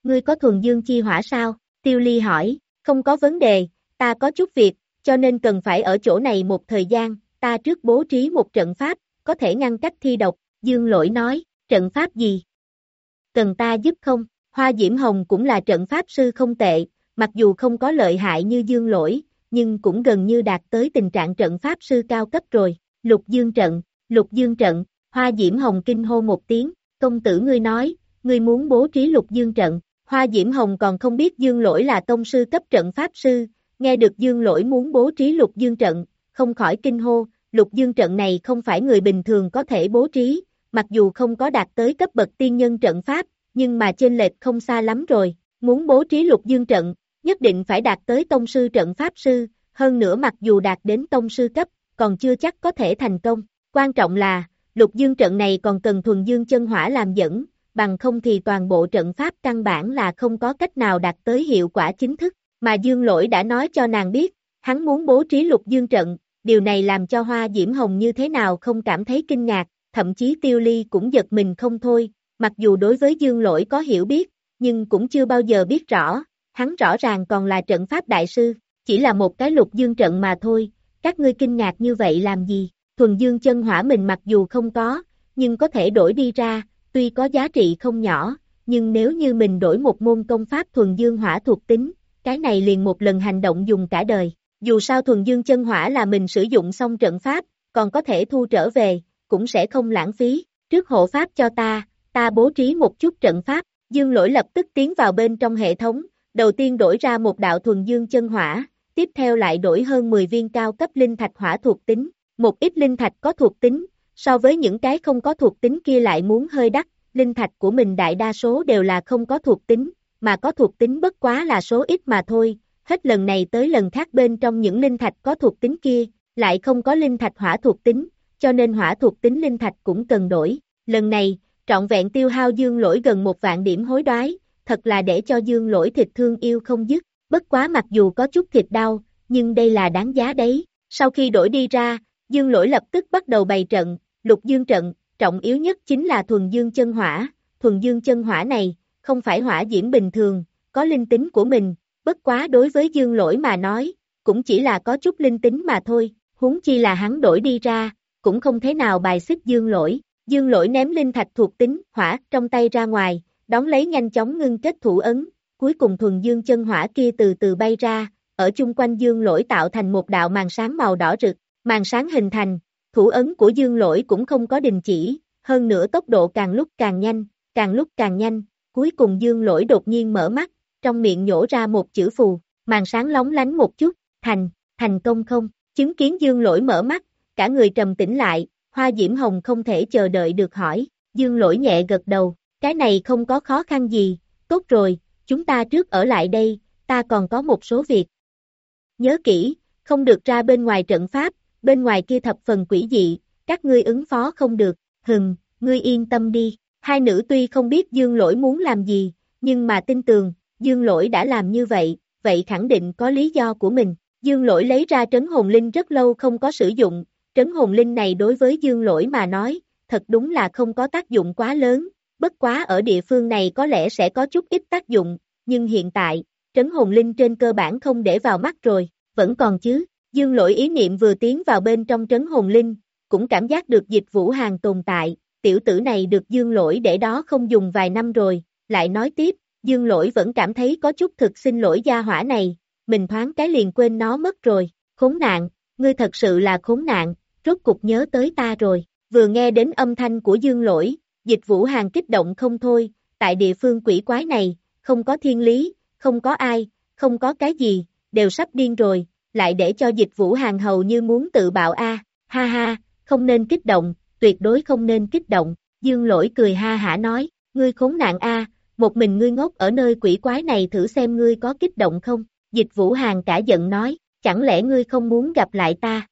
Ngươi có thuần dương chi hỏa sao? Tiêu Ly hỏi, không có vấn đề, ta có chút việc, cho nên cần phải ở chỗ này một thời gian, ta trước bố trí một trận pháp, có thể ngăn cách thi độc, Dương Lỗi nói, trận pháp gì? Cần ta giúp không? Hoa Diễm Hồng cũng là trận pháp sư không tệ, mặc dù không có lợi hại như Dương Lỗi, nhưng cũng gần như đạt tới tình trạng trận pháp sư cao cấp rồi. Lục Dương trận, Lục Dương trận, Hoa Diễm Hồng kinh hô một tiếng, công tử ngươi nói, ngươi muốn bố trí Lục Dương trận. Hoa Diễm Hồng còn không biết Dương Lỗi là tông sư cấp trận pháp sư, nghe được Dương Lỗi muốn bố trí Lục Dương trận, không khỏi kinh hô, Lục Dương trận này không phải người bình thường có thể bố trí, mặc dù không có đạt tới cấp bậc tiên nhân trận pháp, nhưng mà trên lệch không xa lắm rồi, muốn bố trí Lục Dương trận, nhất định phải đạt tới tông sư trận pháp sư, hơn nữa mặc dù đạt đến tông sư cấp, còn chưa chắc có thể thành công. Quan trọng là, Lục Dương trận này còn cần thuần dương chân hỏa làm dẫn, bằng không thì toàn bộ trận pháp căn bản là không có cách nào đạt tới hiệu quả chính thức, mà Dương Lỗi đã nói cho nàng biết, hắn muốn bố trí Lục Dương trận, điều này làm cho Hoa Diễm Hồng như thế nào không cảm thấy kinh ngạc, thậm chí Tiêu Ly cũng giật mình không thôi, mặc dù đối với Dương Lỗi có hiểu biết, nhưng cũng chưa bao giờ biết rõ, hắn rõ ràng còn là trận pháp đại sư, chỉ là một cái lục dương trận mà thôi, các ngươi kinh ngạc như vậy làm gì, thuần dương chân hỏa mình mặc dù không có, nhưng có thể đổi đi ra, tuy có giá trị không nhỏ, nhưng nếu như mình đổi một môn công pháp thuần dương hỏa thuộc tính, cái này liền một lần hành động dùng cả đời. Dù sao thuần dương chân hỏa là mình sử dụng xong trận pháp, còn có thể thu trở về, cũng sẽ không lãng phí. Trước hộ pháp cho ta, ta bố trí một chút trận pháp, dương lỗi lập tức tiến vào bên trong hệ thống, đầu tiên đổi ra một đạo thuần dương chân hỏa, tiếp theo lại đổi hơn 10 viên cao cấp linh thạch hỏa thuộc tính, một ít linh thạch có thuộc tính, so với những cái không có thuộc tính kia lại muốn hơi đắt, linh thạch của mình đại đa số đều là không có thuộc tính, mà có thuộc tính bất quá là số ít mà thôi, hết lần này tới lần khác bên trong những linh thạch có thuộc tính kia, lại không có linh thạch hỏa thuộc tính, cho nên hỏa thuộc tính linh thạch cũng cần đổi. Lần này, trọn vẹn tiêu hao dương lỗi gần một vạn điểm hối đoái, thật là để cho dương lỗi thịt thương yêu không dứt, bất quá mặc dù có chút thịt đau, nhưng đây là đáng giá đấy. Sau khi đổi đi ra, dương lỗi lập tức bắt đầu bày trận, lục dương trận, trọng yếu nhất chính là thuần dương chân hỏa, thuần dương chân hỏa này, không phải hỏa diễm bình thường, có linh tính của mình, bất quá đối với dương lỗi mà nói, cũng chỉ là có chút linh tính mà thôi, huống chi là hắn đổi đi ra, cũng không thế nào bài xích dương lỗi. Dương lỗi ném linh thạch thuộc tính, hỏa, trong tay ra ngoài, đón lấy nhanh chóng ngưng kết thủ ấn, cuối cùng thuần dương chân hỏa kia từ từ bay ra, ở chung quanh dương lỗi tạo thành một đạo màn sáng màu đỏ rực, màn sáng hình thành, thủ ấn của dương lỗi cũng không có đình chỉ, hơn nữa tốc độ càng lúc càng nhanh, càng lúc càng nhanh, cuối cùng dương lỗi đột nhiên mở mắt, trong miệng nhổ ra một chữ phù, màn sáng lóng lánh một chút, thành, thành công không? Chứng kiến Dương lỗi mở mắt, cả người trầm tĩnh lại, Hoa Diễm Hồng không thể chờ đợi được hỏi, Dương lỗi nhẹ gật đầu, cái này không có khó khăn gì, tốt rồi, chúng ta trước ở lại đây, ta còn có một số việc. Nhớ kỹ, không được ra bên ngoài trận pháp, bên ngoài kia thập phần quỷ dị, các ngươi ứng phó không được, hừng, ngươi yên tâm đi. Hai nữ tuy không biết Dương Lỗi muốn làm gì, nhưng mà tin tường, Dương Lỗi đã làm như vậy, vậy khẳng định có lý do của mình. Dương Lỗi lấy ra trấn hồn linh rất lâu không có sử dụng, trấn hồn linh này đối với Dương Lỗi mà nói, thật đúng là không có tác dụng quá lớn, bất quá ở địa phương này có lẽ sẽ có chút ít tác dụng, nhưng hiện tại, trấn hồn linh trên cơ bản không để vào mắt rồi, vẫn còn chứ. Dương lỗi ý niệm vừa tiến vào bên trong trấn hồn linh, cũng cảm giác được dịch vũ hàng tồn tại, tiểu tử này được dương lỗi để đó không dùng vài năm rồi, lại nói tiếp, dương lỗi vẫn cảm thấy có chút thực xin lỗi gia hỏa này, mình thoáng cái liền quên nó mất rồi, khốn nạn, ngươi thật sự là khốn nạn, rốt cục nhớ tới ta rồi, vừa nghe đến âm thanh của dương lỗi, dịch vũ hàng kích động không thôi, tại địa phương quỷ quái này, không có thiên lý, không có ai, không có cái gì, đều sắp điên rồi, lại để cho dịch vũ hàng hầu như muốn tự bạo a. Ha ha, không nên kích động, tuyệt đối không nên kích động, dương lỗi cười ha hả nói, ngươi khốn nạn a một mình ngươi ngốc ở nơi quỷ quái này thử xem ngươi có kích động không, dịch vũ hàng cả giận nói, chẳng lẽ ngươi không muốn gặp lại ta?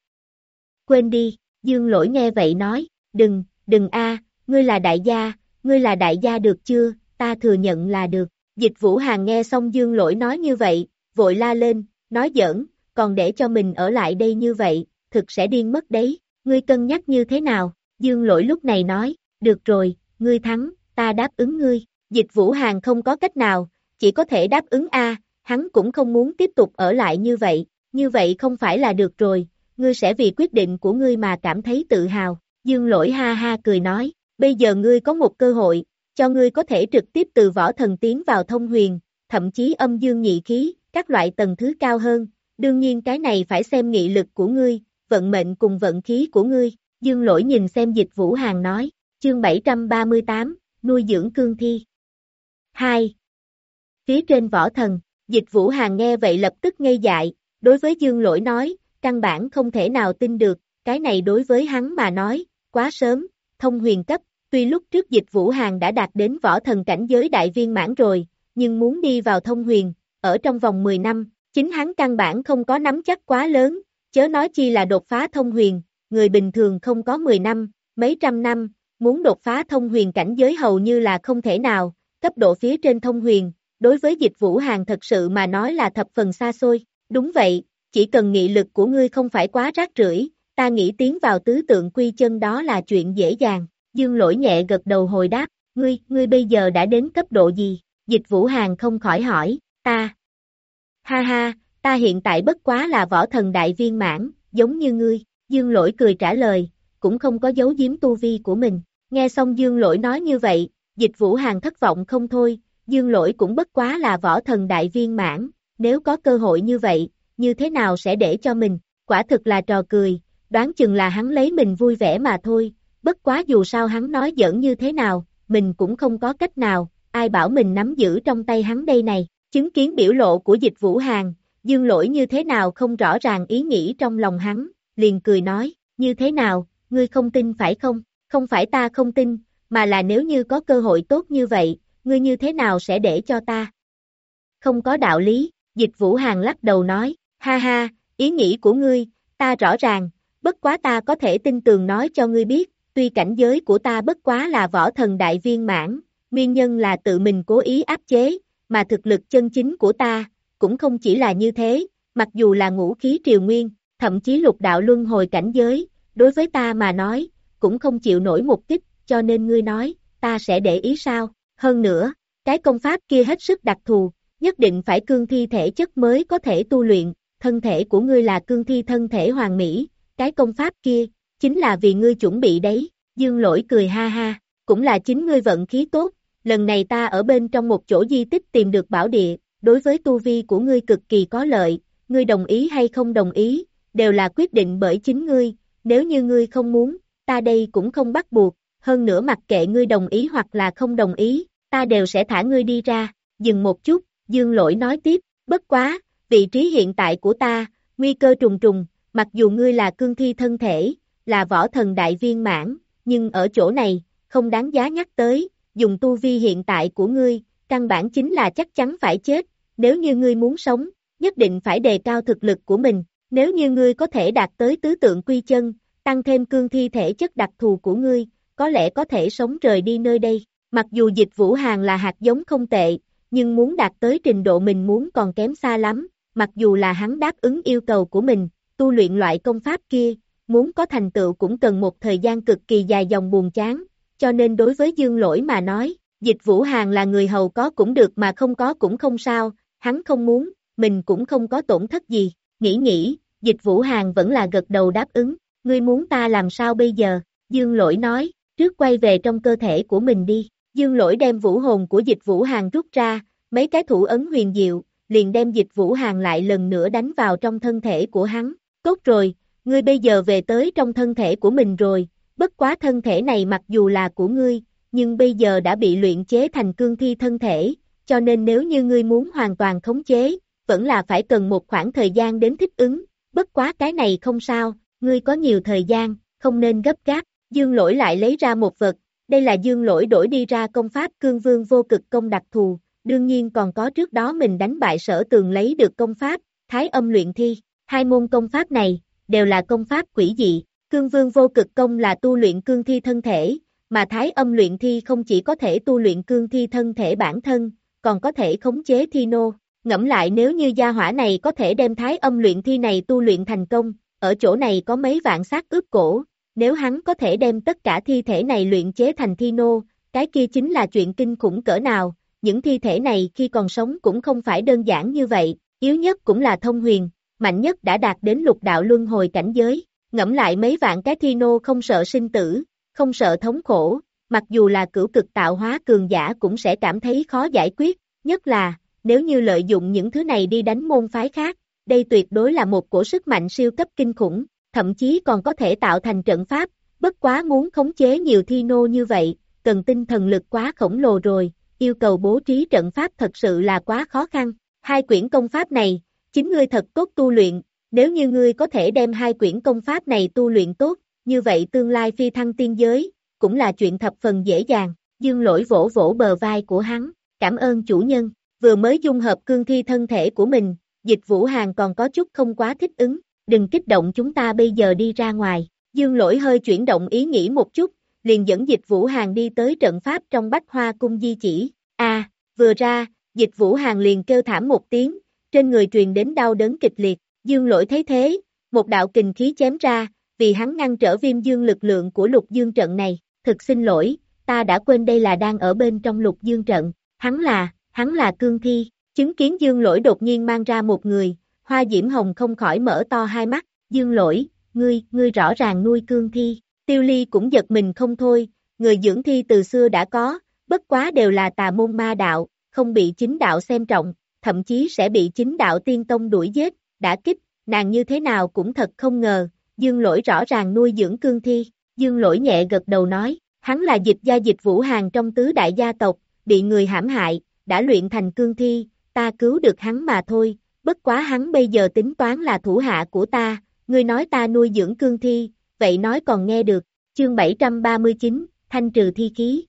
Quên đi, dương lỗi nghe vậy nói, đừng, đừng a ngươi là đại gia, ngươi là đại gia được chưa, ta thừa nhận là được, dịch vũ hàng nghe xong dương lỗi nói như vậy, vội la lên, nói giỡn, còn để cho mình ở lại đây như vậy, thực sẽ điên mất đấy, ngươi cân nhắc như thế nào, dương lỗi lúc này nói, được rồi, ngươi thắng, ta đáp ứng ngươi, dịch vũ hàng không có cách nào, chỉ có thể đáp ứng A, hắn cũng không muốn tiếp tục ở lại như vậy, như vậy không phải là được rồi, ngươi sẽ vì quyết định của ngươi mà cảm thấy tự hào, dương lỗi ha ha cười nói, bây giờ ngươi có một cơ hội, cho ngươi có thể trực tiếp từ võ thần tiến vào thông huyền, thậm chí âm dương nhị khí, các loại tầng thứ cao hơn, đương nhiên cái này phải xem nghị lực của ngươi, vận mệnh cùng vận khí của ngươi, dương lỗi nhìn xem dịch vũ hàng nói, chương 738, nuôi dưỡng cương thi. 2. Phía trên võ thần, dịch vũ hàng nghe vậy lập tức ngây dại, đối với dương lỗi nói, căn bản không thể nào tin được, cái này đối với hắn mà nói, quá sớm, thông huyền cấp, tuy lúc trước dịch vũ hàng đã đạt đến võ thần cảnh giới đại viên mãn rồi, nhưng muốn đi vào thông huyền, ở trong vòng 10 năm, Chính hắn căn bản không có nắm chắc quá lớn, chớ nói chi là đột phá thông huyền, người bình thường không có 10 năm, mấy trăm năm, muốn đột phá thông huyền cảnh giới hầu như là không thể nào, cấp độ phía trên thông huyền, đối với dịch vũ hàng thật sự mà nói là thập phần xa xôi, đúng vậy, chỉ cần nghị lực của ngươi không phải quá rác rưởi, ta nghĩ tiến vào tứ tượng quy chân đó là chuyện dễ dàng, dương lỗi nhẹ gật đầu hồi đáp, ngươi, ngươi bây giờ đã đến cấp độ gì, dịch vũ hàng không khỏi hỏi, ta, Ha ha, ta hiện tại bất quá là võ thần đại viên mãn, giống như ngươi, dương lỗi cười trả lời, cũng không có giấu giếm tu vi của mình. Nghe xong dương lỗi nói như vậy, dịch vũ hàng thất vọng không thôi, dương lỗi cũng bất quá là võ thần đại viên mãn, nếu có cơ hội như vậy, như thế nào sẽ để cho mình, quả thực là trò cười, đoán chừng là hắn lấy mình vui vẻ mà thôi, bất quá dù sao hắn nói giỡn như thế nào, mình cũng không có cách nào, ai bảo mình nắm giữ trong tay hắn đây này. Chứng kiến biểu lộ của dịch vũ hàng, dương lỗi như thế nào không rõ ràng ý nghĩ trong lòng hắn, liền cười nói, như thế nào, ngươi không tin phải không, không phải ta không tin, mà là nếu như có cơ hội tốt như vậy, ngươi như thế nào sẽ để cho ta? Không có đạo lý, dịch vũ hàng lắc đầu nói, ha ha, ý nghĩ của ngươi, ta rõ ràng, bất quá ta có thể tin tường nói cho ngươi biết, tuy cảnh giới của ta bất quá là võ thần đại viên mãn, nguyên nhân là tự mình cố ý áp chế, mà thực lực chân chính của ta, cũng không chỉ là như thế, mặc dù là ngũ khí triều nguyên, thậm chí lục đạo luân hồi cảnh giới, đối với ta mà nói, cũng không chịu nổi một kích, cho nên ngươi nói, ta sẽ để ý sao, hơn nữa, cái công pháp kia hết sức đặc thù, nhất định phải cương thi thể chất mới có thể tu luyện, thân thể của ngươi là cương thi thân thể hoàng mỹ, cái công pháp kia, chính là vì ngươi chuẩn bị đấy, dương lỗi cười ha ha, cũng là chính ngươi vận khí tốt, lần này ta ở bên trong một chỗ di tích tìm được bảo địa, đối với tu vi của ngươi cực kỳ có lợi, ngươi đồng ý hay không đồng ý, đều là quyết định bởi chính ngươi, nếu như ngươi không muốn, ta đây cũng không bắt buộc, hơn nữa mặc kệ ngươi đồng ý hoặc là không đồng ý, ta đều sẽ thả ngươi đi ra, dừng một chút, dương lỗi nói tiếp, bất quá, vị trí hiện tại của ta, nguy cơ trùng trùng, mặc dù ngươi là cương thi thân thể, là võ thần đại viên mãn, nhưng ở chỗ này, không đáng giá nhắc tới, dùng tu vi hiện tại của ngươi, căn bản chính là chắc chắn phải chết, nếu như ngươi muốn sống, nhất định phải đề cao thực lực của mình, nếu như ngươi có thể đạt tới tứ tượng quy chân, tăng thêm cương thi thể chất đặc thù của ngươi, có lẽ có thể sống rời đi nơi đây. Mặc dù dịch vũ hàng là hạt giống không tệ, nhưng muốn đạt tới trình độ mình muốn còn kém xa lắm, mặc dù là hắn đáp ứng yêu cầu của mình, tu luyện loại công pháp kia, muốn có thành tựu cũng cần một thời gian cực kỳ dài dòng buồn chán, cho nên đối với dương lỗi mà nói, dịch vũ hàng là người hầu có cũng được mà không có cũng không sao, hắn không muốn, mình cũng không có tổn thất gì, nghĩ nghĩ, dịch vũ hàng vẫn là gật đầu đáp ứng, ngươi muốn ta làm sao bây giờ, dương lỗi nói, trước quay về trong cơ thể của mình đi, dương lỗi đem vũ hồn của dịch vũ hàng rút ra, mấy cái thủ ấn huyền diệu, liền đem dịch vũ hàng lại lần nữa đánh vào trong thân thể của hắn, tốt rồi, ngươi bây giờ về tới trong thân thể của mình rồi, bất quá thân thể này mặc dù là của ngươi, nhưng bây giờ đã bị luyện chế thành cương thi thân thể, cho nên nếu như ngươi muốn hoàn toàn khống chế, vẫn là phải cần một khoảng thời gian đến thích ứng, bất quá cái này không sao, ngươi có nhiều thời gian, không nên gấp gáp, dương lỗi lại lấy ra một vật, đây là dương lỗi đổi đi ra công pháp cương vương vô cực công đặc thù, đương nhiên còn có trước đó mình đánh bại sở tường lấy được công pháp, thái âm luyện thi, hai môn công pháp này, đều là công pháp quỷ dị, cương vương vô cực công là tu luyện cương thi thân thể, mà thái âm luyện thi không chỉ có thể tu luyện cương thi thân thể bản thân, còn có thể khống chế thi nô, ngẫm lại nếu như gia hỏa này có thể đem thái âm luyện thi này tu luyện thành công, ở chỗ này có mấy vạn xác ướp cổ, nếu hắn có thể đem tất cả thi thể này luyện chế thành thi nô, cái kia chính là chuyện kinh khủng cỡ nào, những thi thể này khi còn sống cũng không phải đơn giản như vậy, yếu nhất cũng là thông huyền, mạnh nhất đã đạt đến lục đạo luân hồi cảnh giới, ngẫm lại mấy vạn cái thi nô không sợ sinh tử, không sợ thống khổ, mặc dù là cửu cực tạo hóa cường giả cũng sẽ cảm thấy khó giải quyết, nhất là, nếu như lợi dụng những thứ này đi đánh môn phái khác, đây tuyệt đối là một cổ sức mạnh siêu cấp kinh khủng, thậm chí còn có thể tạo thành trận pháp, bất quá muốn khống chế nhiều thi nô như vậy, cần tinh thần lực quá khổng lồ rồi, yêu cầu bố trí trận pháp thật sự là quá khó khăn. Hai quyển công pháp này, chính ngươi thật tốt tu luyện, nếu như ngươi có thể đem hai quyển công pháp này tu luyện tốt, như vậy tương lai phi thăng tiên giới, cũng là chuyện thập phần dễ dàng. Dương lỗi vỗ vỗ bờ vai của hắn, cảm ơn chủ nhân, vừa mới dung hợp cương thi thân thể của mình, dịch vũ hàng còn có chút không quá thích ứng, đừng kích động chúng ta bây giờ đi ra ngoài. Dương lỗi hơi chuyển động ý nghĩ một chút, liền dẫn dịch vũ hàng đi tới trận pháp trong bách hoa cung di chỉ. a à, vừa ra, dịch vũ hàng liền kêu thảm một tiếng, trên người truyền đến đau đớn kịch liệt, dương lỗi thấy thế, một đạo kình khí chém ra, vì hắn ngăn trở viêm dương lực lượng của lục dương trận này, thực xin lỗi, ta đã quên đây là đang ở bên trong lục dương trận, hắn là, hắn là cương thi, chứng kiến dương lỗi đột nhiên mang ra một người, hoa diễm hồng không khỏi mở to hai mắt, dương lỗi, ngươi, ngươi rõ ràng nuôi cương thi, tiêu ly cũng giật mình không thôi, người dưỡng thi từ xưa đã có, bất quá đều là tà môn ma đạo, không bị chính đạo xem trọng, thậm chí sẽ bị chính đạo tiên tông đuổi giết, đã kích, nàng như thế nào cũng thật không ngờ, dương lỗi rõ ràng nuôi dưỡng cương thi, dương lỗi nhẹ gật đầu nói, hắn là dịch gia dịch vũ hàng trong tứ đại gia tộc, bị người hãm hại, đã luyện thành cương thi, ta cứu được hắn mà thôi, bất quá hắn bây giờ tính toán là thủ hạ của ta, ngươi nói ta nuôi dưỡng cương thi, vậy nói còn nghe được, chương 739, thanh trừ thi khí.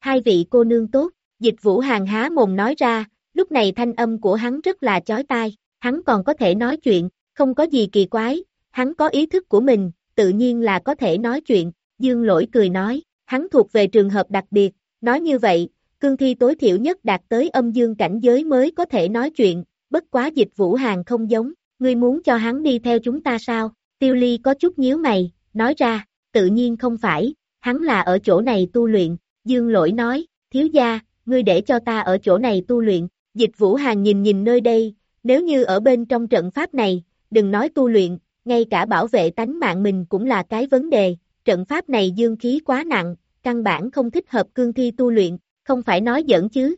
Hai vị cô nương tốt, dịch vũ hàng há mồm nói ra, lúc này thanh âm của hắn rất là chói tai, hắn còn có thể nói chuyện, không có gì kỳ quái, hắn có ý thức của mình, tự nhiên là có thể nói chuyện, dương lỗi cười nói, hắn thuộc về trường hợp đặc biệt, nói như vậy, cương thi tối thiểu nhất đạt tới âm dương cảnh giới mới có thể nói chuyện, bất quá dịch vũ hàng không giống, ngươi muốn cho hắn đi theo chúng ta sao, tiêu ly có chút nhíu mày, nói ra, tự nhiên không phải, hắn là ở chỗ này tu luyện, dương lỗi nói, thiếu gia, ngươi để cho ta ở chỗ này tu luyện, dịch vũ hàng nhìn nhìn nơi đây, nếu như ở bên trong trận pháp này, đừng nói tu luyện, ngay cả bảo vệ tánh mạng mình cũng là cái vấn đề, trận pháp này dương khí quá nặng, căn bản không thích hợp cương thi tu luyện, không phải nói giỡn chứ.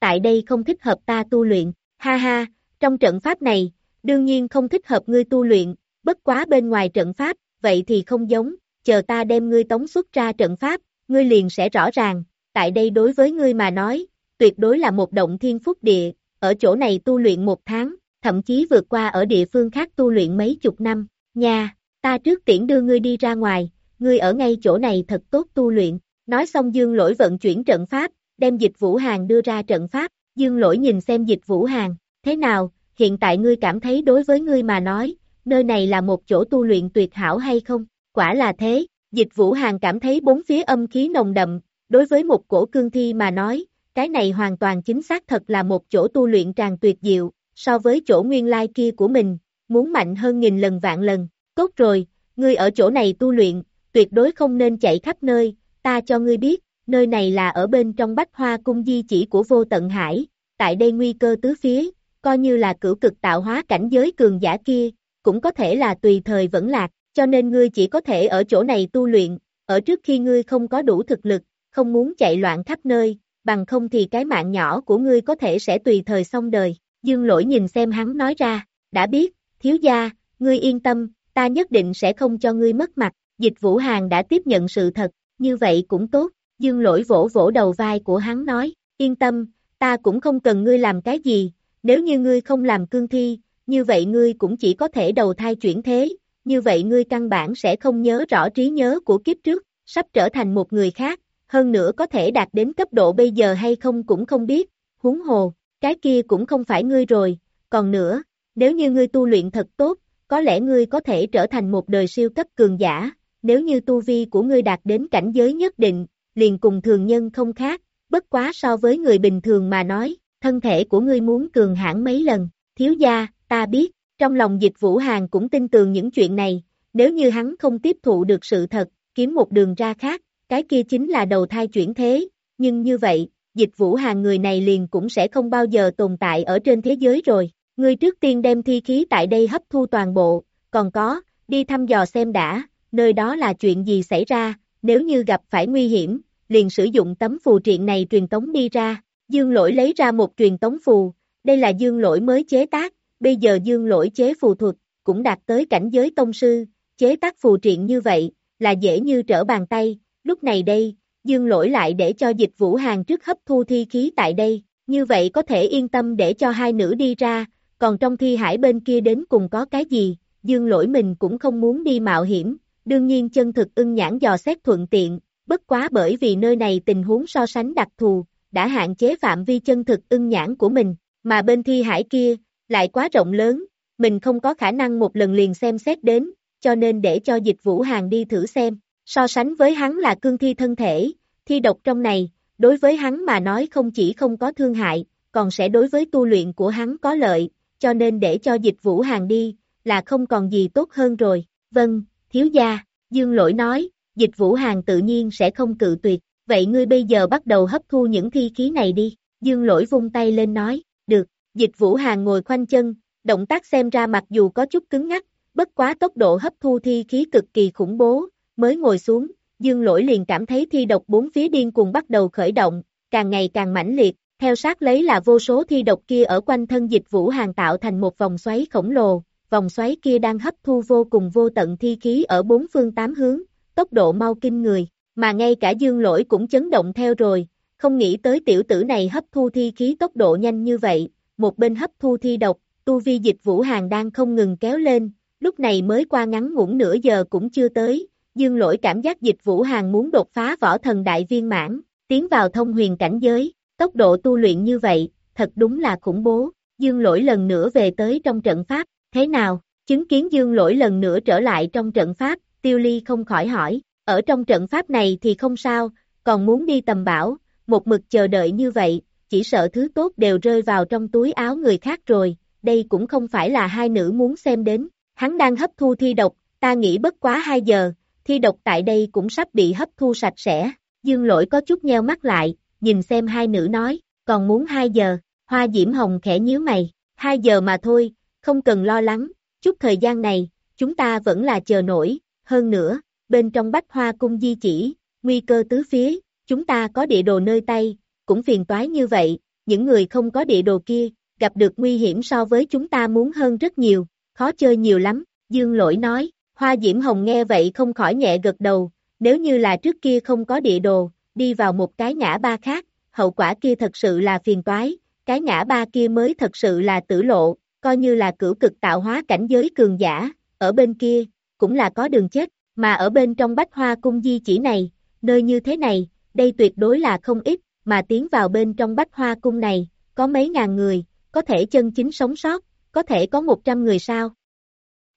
Tại đây không thích hợp ta tu luyện, ha ha, trong trận pháp này, đương nhiên không thích hợp ngươi tu luyện, bất quá bên ngoài trận pháp, vậy thì không giống, chờ ta đem ngươi tống xuất ra trận pháp, ngươi liền sẽ rõ ràng, tại đây đối với ngươi mà nói, tuyệt đối là một động thiên phúc địa, ở chỗ này tu luyện một tháng, thậm chí vượt qua ở địa phương khác tu luyện mấy chục năm, nha, ta trước tiễn đưa ngươi đi ra ngoài, ngươi ở ngay chỗ này thật tốt tu luyện, nói xong dương lỗi vận chuyển trận pháp, đem dịch vũ hàng đưa ra trận pháp, dương lỗi nhìn xem dịch vũ hàng, thế nào, hiện tại ngươi cảm thấy đối với ngươi mà nói, nơi này là một chỗ tu luyện tuyệt hảo hay không, quả là thế, dịch vũ hàng cảm thấy bốn phía âm khí nồng đậm, đối với một cổ cương thi mà nói, cái này hoàn toàn chính xác thật là một chỗ tu luyện tràn tuyệt diệu, so với chỗ nguyên lai kia của mình, muốn mạnh hơn nghìn lần vạn lần, tốt rồi, ngươi ở chỗ này tu luyện, tuyệt đối không nên chạy khắp nơi, ta cho ngươi biết, nơi này là ở bên trong bách hoa cung di chỉ của vô tận hải, tại đây nguy cơ tứ phía, coi như là cửu cực tạo hóa cảnh giới cường giả kia, cũng có thể là tùy thời vẫn lạc, cho nên ngươi chỉ có thể ở chỗ này tu luyện, ở trước khi ngươi không có đủ thực lực, không muốn chạy loạn khắp nơi, bằng không thì cái mạng nhỏ của ngươi có thể sẽ tùy thời xong đời. Dương lỗi nhìn xem hắn nói ra, đã biết, thiếu gia, ngươi yên tâm, ta nhất định sẽ không cho ngươi mất mặt, dịch vũ hàng đã tiếp nhận sự thật, như vậy cũng tốt, dương lỗi vỗ vỗ đầu vai của hắn nói, yên tâm, ta cũng không cần ngươi làm cái gì, nếu như ngươi không làm cương thi, như vậy ngươi cũng chỉ có thể đầu thai chuyển thế, như vậy ngươi căn bản sẽ không nhớ rõ trí nhớ của kiếp trước, sắp trở thành một người khác, hơn nữa có thể đạt đến cấp độ bây giờ hay không cũng không biết, huống hồ, cái kia cũng không phải ngươi rồi, còn nữa, nếu như ngươi tu luyện thật tốt, có lẽ ngươi có thể trở thành một đời siêu cấp cường giả, nếu như tu vi của ngươi đạt đến cảnh giới nhất định, liền cùng thường nhân không khác, bất quá so với người bình thường mà nói, thân thể của ngươi muốn cường hãn mấy lần, thiếu gia, ta biết, trong lòng dịch vũ hàng cũng tin tường những chuyện này, nếu như hắn không tiếp thụ được sự thật, kiếm một đường ra khác, cái kia chính là đầu thai chuyển thế, nhưng như vậy, dịch vũ hàng người này liền cũng sẽ không bao giờ tồn tại ở trên thế giới rồi. Ngươi trước tiên đem thi khí tại đây hấp thu toàn bộ, còn có, đi thăm dò xem đã, nơi đó là chuyện gì xảy ra, nếu như gặp phải nguy hiểm, liền sử dụng tấm phù triện này truyền tống đi ra. Dương lỗi lấy ra một truyền tống phù, đây là dương lỗi mới chế tác, bây giờ dương lỗi chế phù thuật, cũng đạt tới cảnh giới tông sư, chế tác phù triện như vậy, là dễ như trở bàn tay, lúc này đây, dương lỗi lại để cho dịch vũ hàng trước hấp thu thi khí tại đây, như vậy có thể yên tâm để cho hai nữ đi ra, còn trong thi hải bên kia đến cùng có cái gì, dương lỗi mình cũng không muốn đi mạo hiểm, đương nhiên chân thực ưng nhãn dò xét thuận tiện, bất quá bởi vì nơi này tình huống so sánh đặc thù, đã hạn chế phạm vi chân thực ưng nhãn của mình, mà bên thi hải kia, lại quá rộng lớn, mình không có khả năng một lần liền xem xét đến, cho nên để cho dịch vũ hàng đi thử xem, so sánh với hắn là cương thi thân thể, thi độc trong này, đối với hắn mà nói không chỉ không có thương hại, còn sẽ đối với tu luyện của hắn có lợi, cho nên để cho dịch vũ hàng đi, là không còn gì tốt hơn rồi, vâng, thiếu gia, dương lỗi nói, dịch vũ hàng tự nhiên sẽ không cự tuyệt, vậy ngươi bây giờ bắt đầu hấp thu những thi khí này đi, dương lỗi vung tay lên nói, được, dịch vũ hàng ngồi khoanh chân, động tác xem ra mặc dù có chút cứng ngắc, bất quá tốc độ hấp thu thi khí cực kỳ khủng bố, mới ngồi xuống, dương lỗi liền cảm thấy thi độc bốn phía điên cuồng bắt đầu khởi động, càng ngày càng mãnh liệt, theo sát lấy là vô số thi độc kia ở quanh thân dịch vũ hàng tạo thành một vòng xoáy khổng lồ, vòng xoáy kia đang hấp thu vô cùng vô tận thi khí ở bốn phương tám hướng, tốc độ mau kinh người, mà ngay cả dương lỗi cũng chấn động theo rồi, không nghĩ tới tiểu tử này hấp thu thi khí tốc độ nhanh như vậy, một bên hấp thu thi độc, tu vi dịch vũ hàng đang không ngừng kéo lên, lúc này mới qua ngắn ngủn nửa giờ cũng chưa tới, dương lỗi cảm giác dịch vũ hàng muốn đột phá võ thần đại viên mãn, tiến vào thông huyền cảnh giới, tốc độ tu luyện như vậy, thật đúng là khủng bố, dương lỗi lần nữa về tới trong trận pháp, thế nào, chứng kiến dương lỗi lần nữa trở lại trong trận pháp, tiêu ly không khỏi hỏi, ở trong trận pháp này thì không sao, còn muốn đi tầm bảo, một mực chờ đợi như vậy, chỉ sợ thứ tốt đều rơi vào trong túi áo người khác rồi, đây cũng không phải là hai nữ muốn xem đến, hắn đang hấp thu thi độc, ta nghĩ bất quá 2 giờ, thi độc tại đây cũng sắp bị hấp thu sạch sẽ, dương lỗi có chút nheo mắt lại, nhìn xem hai nữ nói, còn muốn 2 giờ, hoa diễm hồng khẽ nhíu mày, 2 giờ mà thôi, không cần lo lắng, chút thời gian này, chúng ta vẫn là chờ nổi, hơn nữa, bên trong bách hoa cung di chỉ, nguy cơ tứ phía, chúng ta có địa đồ nơi tay, cũng phiền toái như vậy, những người không có địa đồ kia, gặp được nguy hiểm so với chúng ta muốn hơn rất nhiều, khó chơi nhiều lắm, Dương Lỗi nói, Hoa Diễm Hồng nghe vậy không khỏi nhẹ gật đầu, nếu như là trước kia không có địa đồ, đi vào một cái ngã ba khác, hậu quả kia thật sự là phiền toái, cái ngã ba kia mới thật sự là tử lộ, coi như là cửu cực tạo hóa cảnh giới cường giả, ở bên kia, cũng là có đường chết, mà ở bên trong bách hoa cung di chỉ này, nơi như thế này, đây tuyệt đối là không ít, mà tiến vào bên trong bách hoa cung này, có mấy ngàn người, có thể chân chính sống sót, có thể có 100 người sao?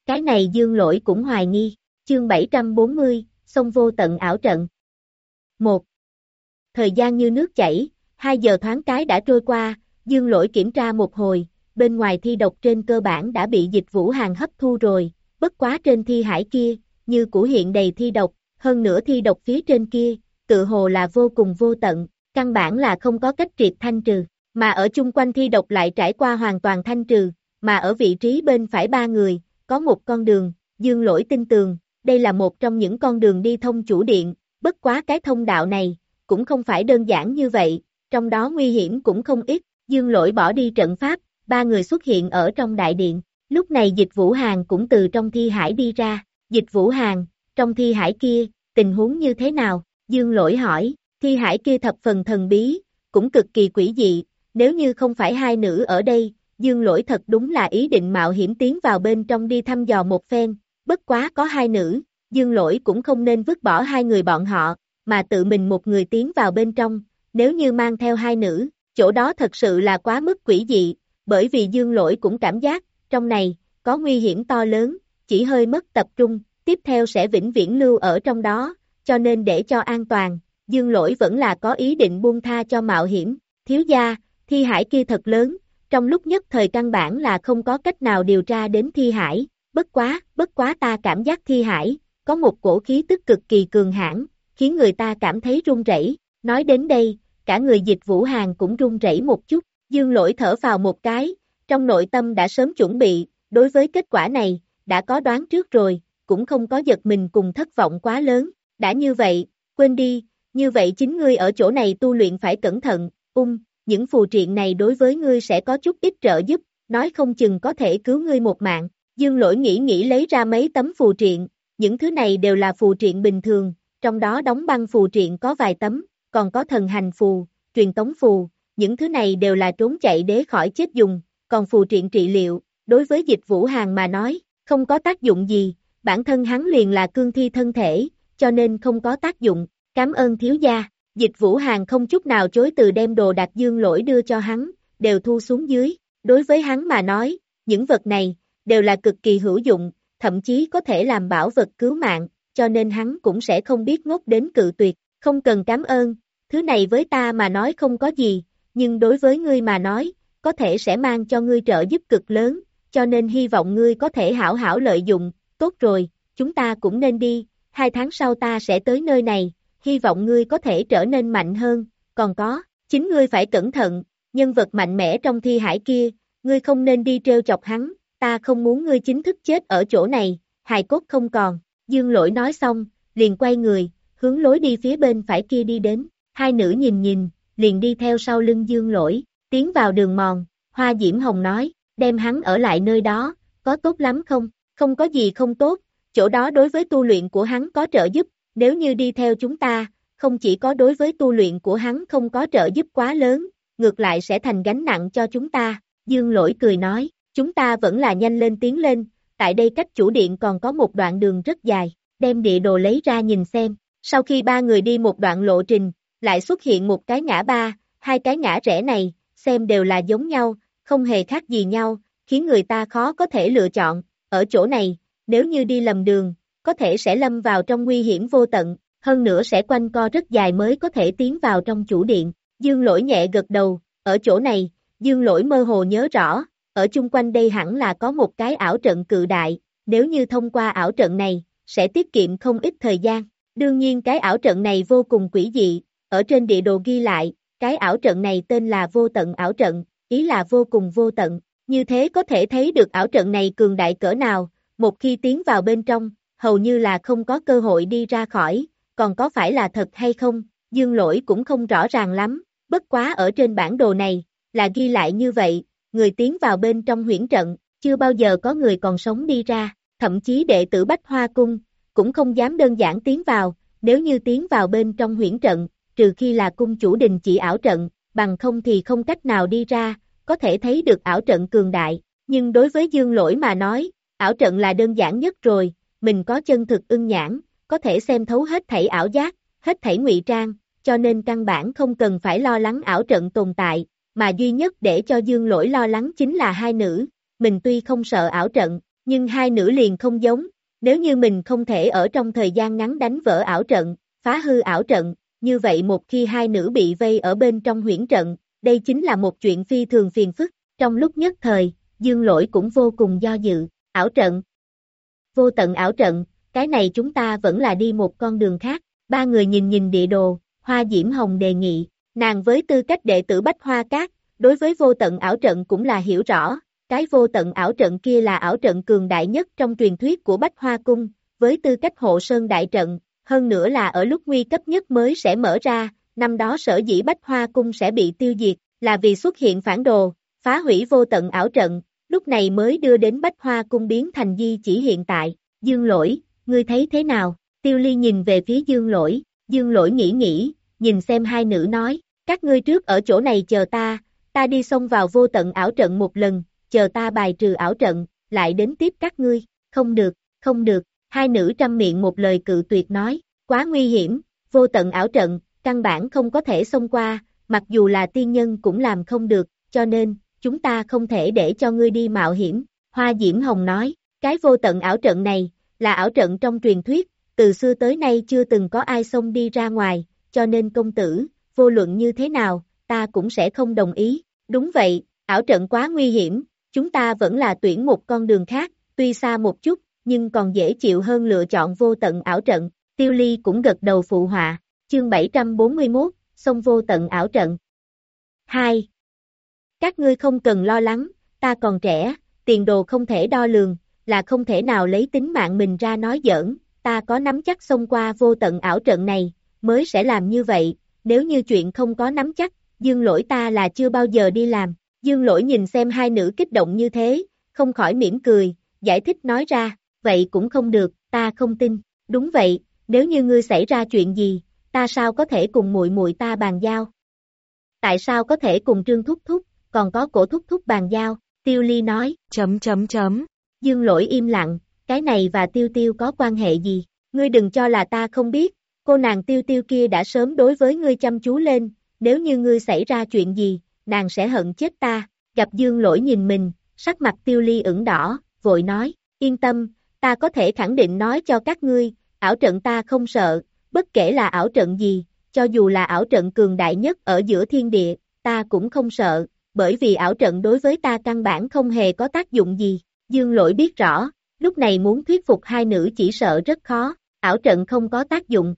Cái này dương lỗi cũng hoài nghi, chương 740, sông vô tận ảo trận. 1. Thời gian như nước chảy, 2 giờ thoáng cái đã trôi qua, dương lỗi kiểm tra một hồi, bên ngoài thi độc trên cơ bản đã bị dịch vũ hàng hấp thu rồi, bất quá trên thi hải kia, như củ hiện đầy thi độc, hơn nữa thi độc phía trên kia, tự hồ là vô cùng vô tận, căn bản là không có cách triệt thanh trừ, mà ở chung quanh thi độc lại trải qua hoàn toàn thanh trừ, mà ở vị trí bên phải ba người, có một con đường, dương lỗi tin tường, đây là một trong những con đường đi thông chủ điện, bất quá cái thông đạo này, cũng không phải đơn giản như vậy, trong đó nguy hiểm cũng không ít, dương lỗi bỏ đi trận pháp, ba người xuất hiện ở trong đại điện, lúc này dịch vũ hàng cũng từ trong thi hải đi ra, dịch vũ hàng, trong thi hải kia, tình huống như thế nào, dương lỗi hỏi, thi hải kia thập phần thần bí, cũng cực kỳ quỷ dị, nếu như không phải hai nữ ở đây, dương lỗi thật đúng là ý định mạo hiểm tiến vào bên trong đi thăm dò một phen, bất quá có hai nữ, dương lỗi cũng không nên vứt bỏ hai người bọn họ, mà tự mình một người tiến vào bên trong, nếu như mang theo hai nữ, chỗ đó thật sự là quá mức quỷ dị, bởi vì dương lỗi cũng cảm giác, trong này, có nguy hiểm to lớn, chỉ hơi mất tập trung, tiếp theo sẽ vĩnh viễn lưu ở trong đó, cho nên để cho an toàn, dương lỗi vẫn là có ý định buông tha cho mạo hiểm, thiếu gia, thi hải kia thật lớn, trong lúc nhất thời căn bản là không có cách nào điều tra đến thi hải, bất quá, bất quá ta cảm giác thi hải, có một cổ khí tức cực kỳ cường hãn, khiến người ta cảm thấy run rẩy. nói đến đây, cả người dịch vũ hàng cũng run rẩy một chút, dương lỗi thở vào một cái, trong nội tâm đã sớm chuẩn bị, đối với kết quả này, đã có đoán trước rồi, cũng không có giật mình cùng thất vọng quá lớn, đã như vậy, quên đi, như vậy chính ngươi ở chỗ này tu luyện phải cẩn thận, ung, những phù triện này đối với ngươi sẽ có chút ít trợ giúp, nói không chừng có thể cứu ngươi một mạng, dương lỗi nghĩ nghĩ lấy ra mấy tấm phù triện, những thứ này đều là phù triện bình thường, trong đó đóng băng phù triện có vài tấm, còn có thần hành phù, truyền tống phù, những thứ này đều là trốn chạy để khỏi chết dùng, còn phù triện trị liệu, đối với dịch vũ hàng mà nói, không có tác dụng gì, bản thân hắn liền là cương thi thân thể, cho nên không có tác dụng, cảm ơn thiếu gia, dịch vũ hàng không chút nào chối từ đem đồ đạc dương lỗi đưa cho hắn, đều thu xuống dưới, đối với hắn mà nói, những vật này, đều là cực kỳ hữu dụng, thậm chí có thể làm bảo vật cứu mạng, cho nên hắn cũng sẽ không biết ngốc đến cự tuyệt, không cần cảm ơn, thứ này với ta mà nói không có gì, nhưng đối với ngươi mà nói, có thể sẽ mang cho ngươi trợ giúp cực lớn, cho nên hy vọng ngươi có thể hảo hảo lợi dụng, tốt rồi, chúng ta cũng nên đi, hai tháng sau ta sẽ tới nơi này, hy vọng ngươi có thể trở nên mạnh hơn, còn có, chính ngươi phải cẩn thận, nhân vật mạnh mẽ trong thi hải kia, ngươi không nên đi trêu chọc hắn, ta không muốn ngươi chính thức chết ở chỗ này, hài cốt không còn, dương lỗi nói xong, liền quay người, hướng lối đi phía bên phải kia đi đến, hai nữ nhìn nhìn, liền đi theo sau lưng dương lỗi, tiến vào đường mòn, hoa diễm hồng nói, đem hắn ở lại nơi đó, có tốt lắm không, không có gì không tốt, chỗ đó đối với tu luyện của hắn có trợ giúp, nếu như đi theo chúng ta, không chỉ có đối với tu luyện của hắn không có trợ giúp quá lớn, ngược lại sẽ thành gánh nặng cho chúng ta, dương lỗi cười nói, chúng ta vẫn là nhanh lên tiến lên, tại đây cách chủ điện còn có một đoạn đường rất dài, đem địa đồ lấy ra nhìn xem, sau khi ba người đi một đoạn lộ trình, lại xuất hiện một cái ngã ba, hai cái ngã rẽ này, xem đều là giống nhau, không hề khác gì nhau, khiến người ta khó có thể lựa chọn, ở chỗ này, nếu như đi lầm đường, có thể sẽ lâm vào trong nguy hiểm vô tận, hơn nữa sẽ quanh co rất dài mới có thể tiến vào trong chủ điện. Dương lỗi nhẹ gật đầu, ở chỗ này, dương lỗi mơ hồ nhớ rõ, ở chung quanh đây hẳn là có một cái ảo trận cự đại, nếu như thông qua ảo trận này, sẽ tiết kiệm không ít thời gian. Đương nhiên cái ảo trận này vô cùng quỷ dị, ở trên địa đồ ghi lại, cái ảo trận này tên là vô tận ảo trận, ý là vô cùng vô tận, như thế có thể thấy được ảo trận này cường đại cỡ nào, một khi tiến vào bên trong, hầu như là không có cơ hội đi ra khỏi, còn có phải là thật hay không, dương lỗi cũng không rõ ràng lắm, bất quá ở trên bản đồ này, là ghi lại như vậy, người tiến vào bên trong huyển trận, chưa bao giờ có người còn sống đi ra, thậm chí đệ tử Bách Hoa Cung, cũng không dám đơn giản tiến vào, nếu như tiến vào bên trong huyển trận, trừ khi là cung chủ đình chỉ ảo trận, bằng không thì không cách nào đi ra, có thể thấy được ảo trận cường đại, Nhưng đối với dương lỗi mà nói, ảo trận là đơn giản nhất rồi, mình có chân thực ưng nhãn, có thể xem thấu hết thảy ảo giác, hết thảy ngụy trang, cho nên căn bản không cần phải lo lắng ảo trận tồn tại, mà duy nhất để cho dương lỗi lo lắng chính là hai nữ, mình tuy không sợ ảo trận, nhưng hai nữ liền không giống, nếu như mình không thể ở trong thời gian ngắn đánh vỡ ảo trận, phá hư ảo trận, như vậy một khi hai nữ bị vây ở bên trong huyễn trận, đây chính là một chuyện phi thường phiền phức, trong lúc nhất thời, dương lỗi cũng vô cùng do dự, ảo trận. Vô tận ảo trận, cái này chúng ta vẫn là đi một con đường khác, ba người nhìn nhìn địa đồ, Hoa Diễm Hồng đề nghị, nàng với tư cách đệ tử Bách Hoa Cát, đối với vô tận ảo trận cũng là hiểu rõ, cái vô tận ảo trận kia là ảo trận cường đại nhất trong truyền thuyết của Bách Hoa Cung, với tư cách hộ sơn đại trận, hơn nữa là ở lúc nguy cấp nhất mới sẽ mở ra, năm đó sở dĩ Bách Hoa Cung sẽ bị tiêu diệt, là vì xuất hiện phản đồ, phá hủy vô tận ảo trận, lúc này mới đưa đến Bách Hoa Cung biến thành di chỉ hiện tại, dương lỗi, ngươi thấy thế nào, tiêu ly nhìn về phía dương lỗi, dương lỗi nghĩ nghĩ, nhìn xem hai nữ nói, các ngươi trước ở chỗ này chờ ta, ta đi xông vào vô tận ảo trận một lần, chờ ta bài trừ ảo trận, lại đến tiếp các ngươi, không được, không được, hai nữ trăm miệng một lời cự tuyệt nói, quá nguy hiểm, vô tận ảo trận, căn bản không có thể xông qua, mặc dù là tiên nhân cũng làm không được, cho nên, chúng ta không thể để cho ngươi đi mạo hiểm, Hoa Diễm Hồng nói, cái vô tận ảo trận này, là ảo trận trong truyền thuyết, từ xưa tới nay chưa từng có ai xông đi ra ngoài, cho nên công tử, vô luận như thế nào, ta cũng sẽ không đồng ý, đúng vậy, ảo trận quá nguy hiểm, chúng ta vẫn là tuyển một con đường khác, tuy xa một chút, nhưng còn dễ chịu hơn lựa chọn vô tận ảo trận, tiêu ly cũng gật đầu phụ họa, chương 741, sông vô tận ảo trận. 2. Các ngươi không cần lo lắng, ta còn trẻ, tiền đồ không thể đo lường, là không thể nào lấy tính mạng mình ra nói giỡn, ta có nắm chắc xông qua vô tận ảo trận này, mới sẽ làm như vậy, nếu như chuyện không có nắm chắc, dương lỗi ta là chưa bao giờ đi làm, dương lỗi nhìn xem hai nữ kích động như thế, không khỏi mỉm cười, giải thích nói ra, vậy cũng không được, ta không tin, đúng vậy, nếu như ngươi xảy ra chuyện gì, ta sao có thể cùng muội muội ta bàn giao? Tại sao có thể cùng Trương Thúc Thúc, còn có cổ Thúc Thúc bàn giao? Tiêu Ly nói, chấm chấm chấm. Dương lỗi im lặng, cái này và Tiêu Tiêu có quan hệ gì? Ngươi đừng cho là ta không biết, cô nàng Tiêu Tiêu kia đã sớm đối với ngươi chăm chú lên, nếu như ngươi xảy ra chuyện gì, nàng sẽ hận chết ta. Gặp Dương lỗi nhìn mình, sắc mặt Tiêu Ly ửng đỏ, vội nói, yên tâm, ta có thể khẳng định nói cho các ngươi, ảo trận ta không sợ, bất kể là ảo trận gì, cho dù là ảo trận cường đại nhất ở giữa thiên địa, ta cũng không sợ, bởi vì ảo trận đối với ta căn bản không hề có tác dụng gì. Dương lỗi biết rõ, lúc này muốn thuyết phục hai nữ chỉ sợ rất khó, ảo trận không có tác dụng.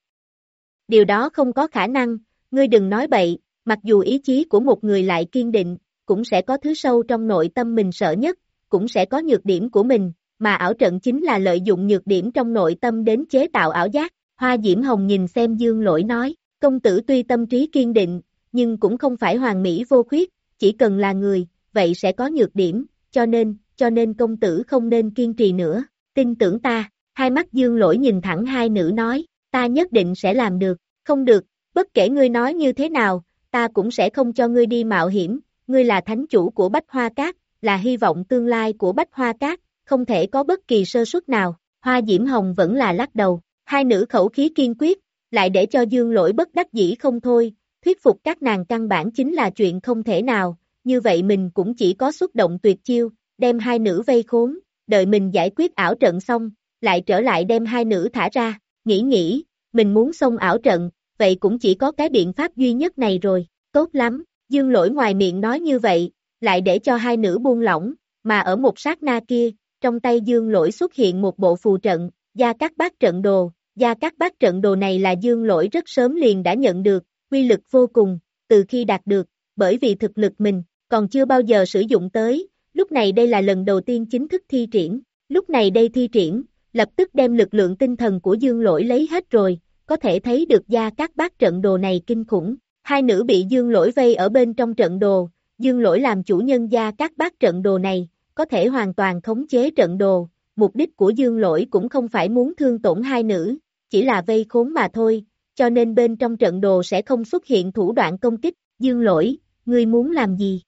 Điều đó không có khả năng, ngươi đừng nói bậy, mặc dù ý chí của một người lại kiên định, cũng sẽ có thứ sâu trong nội tâm mình sợ nhất, cũng sẽ có nhược điểm của mình, mà ảo trận chính là lợi dụng nhược điểm trong nội tâm đến chế tạo ảo giác. Hoa Diễm Hồng nhìn xem Dương Lỗi nói, công tử tuy tâm trí kiên định, nhưng cũng không phải hoàn mỹ vô khuyết, chỉ cần là người, vậy sẽ có nhược điểm, cho nên, cho nên công tử không nên kiên trì nữa, tin tưởng ta, hai mắt Dương Lỗi nhìn thẳng hai nữ nói, ta nhất định sẽ làm được, không được, bất kể ngươi nói như thế nào, ta cũng sẽ không cho ngươi đi mạo hiểm, ngươi là thánh chủ của Bách Hoa Cát, là hy vọng tương lai của Bách Hoa Cát, không thể có bất kỳ sơ suất nào, Hoa Diễm Hồng vẫn là lắc đầu, hai nữ khẩu khí kiên quyết, lại để cho dương lỗi bất đắc dĩ không thôi, thuyết phục các nàng căn bản chính là chuyện không thể nào, như vậy mình cũng chỉ có xuất động tuyệt chiêu, đem hai nữ vây khốn, đợi mình giải quyết ảo trận xong, lại trở lại đem hai nữ thả ra, nghĩ nghĩ, mình muốn xông ảo trận, vậy cũng chỉ có cái biện pháp duy nhất này rồi, tốt lắm, dương lỗi ngoài miệng nói như vậy, lại để cho hai nữ buông lỏng, mà ở một sát na kia, trong tay dương lỗi xuất hiện một bộ phù trận, gia các bát trận đồ, gia các bát trận đồ này là dương lỗi rất sớm liền đã nhận được, quy lực vô cùng, từ khi đạt được, bởi vì thực lực mình, còn chưa bao giờ sử dụng tới, lúc này đây là lần đầu tiên chính thức thi triển, lúc này đây thi triển, lập tức đem lực lượng tinh thần của dương lỗi lấy hết rồi, có thể thấy được gia các bát trận đồ này kinh khủng, hai nữ bị dương lỗi vây ở bên trong trận đồ, dương lỗi làm chủ nhân gia các bát trận đồ này, có thể hoàn toàn khống chế trận đồ, mục đích của dương lỗi cũng không phải muốn thương tổn hai nữ, chỉ là vây khốn mà thôi, cho nên bên trong trận đồ sẽ không xuất hiện thủ đoạn công kích, dương lỗi, ngươi muốn làm gì?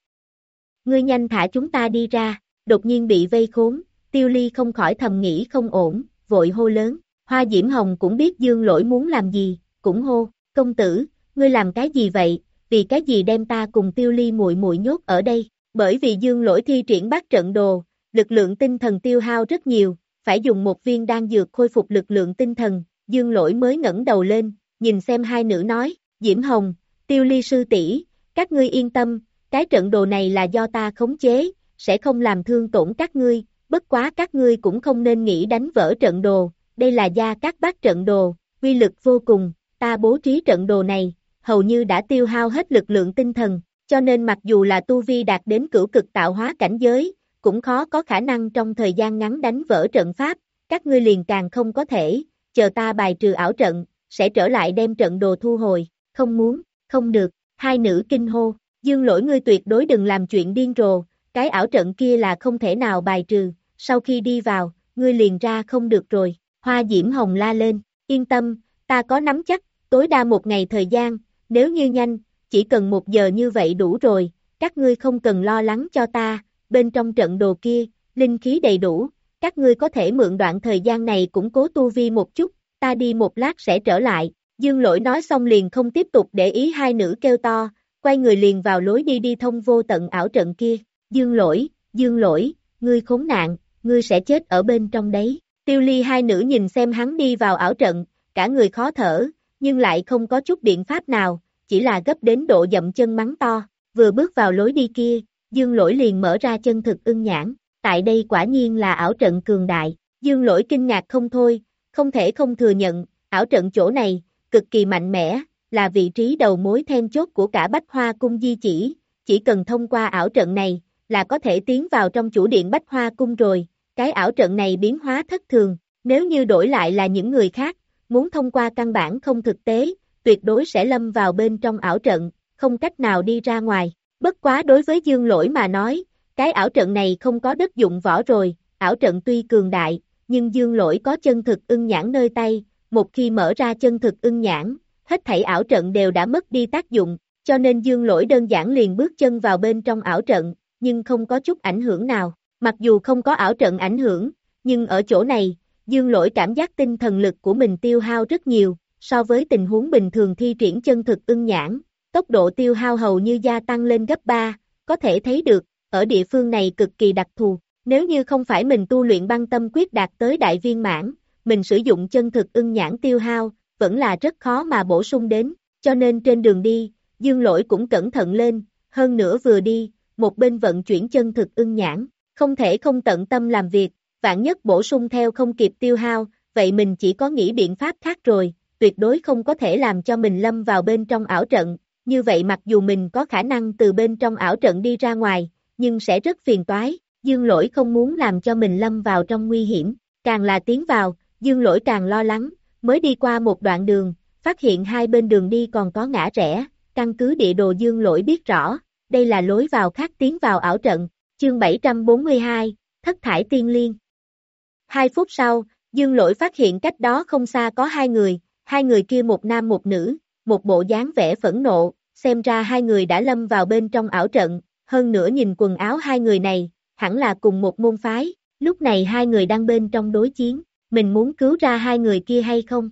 Ngươi nhanh thả chúng ta đi ra, đột nhiên bị vây khốn, tiêu ly không khỏi thầm nghĩ không ổn, vội hô lớn, hoa diễm hồng cũng biết dương lỗi muốn làm gì, cũng hô, công tử, ngươi làm cái gì vậy, vì cái gì đem ta cùng tiêu ly muội muội nhốt ở đây, bởi vì dương lỗi thi triển bát trận đồ, lực lượng tinh thần tiêu hao rất nhiều, phải dùng một viên đan dược khôi phục lực lượng tinh thần, dương lỗi mới ngẩng đầu lên, nhìn xem hai nữ nói, Diễm Hồng, tiêu ly sư tỷ các ngươi yên tâm, cái trận đồ này là do ta khống chế, sẽ không làm thương tổn các ngươi, bất quá các ngươi cũng không nên nghĩ đánh vỡ trận đồ, đây là gia các bác trận đồ, uy lực vô cùng, ta bố trí trận đồ này, hầu như đã tiêu hao hết lực lượng tinh thần, cho nên mặc dù là tu vi đạt đến cửu cực tạo hóa cảnh giới, cũng khó có khả năng trong thời gian ngắn đánh vỡ trận pháp, các ngươi liền càng không có thể, chờ ta bài trừ ảo trận, sẽ trở lại đem trận đồ thu hồi, không muốn, không được, hai nữ kinh hô, dương lỗi ngươi tuyệt đối đừng làm chuyện điên rồ, cái ảo trận kia là không thể nào bài trừ, sau khi đi vào, ngươi liền ra không được rồi, hoa diễm hồng la lên, yên tâm, ta có nắm chắc, tối đa một ngày thời gian, nếu như nhanh, chỉ cần một giờ như vậy đủ rồi, các ngươi không cần lo lắng cho ta, bên trong trận đồ kia, linh khí đầy đủ, các ngươi có thể mượn đoạn thời gian này củng cố tu vi một chút, ta đi một lát sẽ trở lại, dương lỗi nói xong liền không tiếp tục để ý hai nữ kêu to, quay người liền vào lối đi đi thông vô tận ảo trận kia, dương lỗi, dương lỗi, ngươi khốn nạn, ngươi sẽ chết ở bên trong đấy, tiêu ly hai nữ nhìn xem hắn đi vào ảo trận, cả người khó thở, nhưng lại không có chút biện pháp nào, chỉ là gấp đến độ dậm chân mắng to, vừa bước vào lối đi kia, dương lỗi liền mở ra chân thực ưng nhãn, tại đây quả nhiên là ảo trận cường đại, dương lỗi kinh ngạc không thôi, không thể không thừa nhận, ảo trận chỗ này, cực kỳ mạnh mẽ, là vị trí đầu mối then chốt của cả Bách Hoa Cung di chỉ, chỉ cần thông qua ảo trận này, là có thể tiến vào trong chủ điện Bách Hoa Cung rồi, cái ảo trận này biến hóa thất thường, nếu như đổi lại là những người khác, muốn thông qua căn bản không thực tế, tuyệt đối sẽ lâm vào bên trong ảo trận, không cách nào đi ra ngoài. Bất quá đối với dương lỗi mà nói, cái ảo trận này không có đất dụng võ rồi, ảo trận tuy cường đại, nhưng dương lỗi có chân thực ưng nhãn nơi tay, một khi mở ra chân thực ưng nhãn, hết thảy ảo trận đều đã mất đi tác dụng, cho nên dương lỗi đơn giản liền bước chân vào bên trong ảo trận, nhưng không có chút ảnh hưởng nào, mặc dù không có ảo trận ảnh hưởng, nhưng ở chỗ này, dương lỗi cảm giác tinh thần lực của mình tiêu hao rất nhiều, so với tình huống bình thường thi triển chân thực ưng nhãn, tốc độ tiêu hao hầu như gia tăng lên gấp 3, có thể thấy được, ở địa phương này cực kỳ đặc thù, nếu như không phải mình tu luyện băng tâm quyết đạt tới đại viên mãn, mình sử dụng chân thực ưng nhãn tiêu hao, vẫn là rất khó mà bổ sung đến, cho nên trên đường đi, dương lỗi cũng cẩn thận lên, hơn nữa vừa đi, một bên vận chuyển chân thực ưng nhãn, không thể không tận tâm làm việc, vạn nhất bổ sung theo không kịp tiêu hao, vậy mình chỉ có nghĩ biện pháp khác rồi, tuyệt đối không có thể làm cho mình lâm vào bên trong ảo trận, như vậy mặc dù mình có khả năng từ bên trong ảo trận đi ra ngoài, nhưng sẽ rất phiền toái, dương lỗi không muốn làm cho mình lâm vào trong nguy hiểm, càng là tiến vào, dương lỗi càng lo lắng, mới đi qua một đoạn đường, phát hiện hai bên đường đi còn có ngã rẽ, căn cứ địa đồ dương lỗi biết rõ, đây là lối vào khác tiến vào ảo trận, chương 742, thất thải tiên liên. Hai phút sau, dương lỗi phát hiện cách đó không xa có hai người, hai người kia một nam một nữ, một bộ dáng vẻ phẫn nộ, xem ra hai người đã lâm vào bên trong ảo trận, hơn nữa nhìn quần áo hai người này, hẳn là cùng một môn phái, lúc này hai người đang bên trong đối chiến, mình muốn cứu ra hai người kia hay không?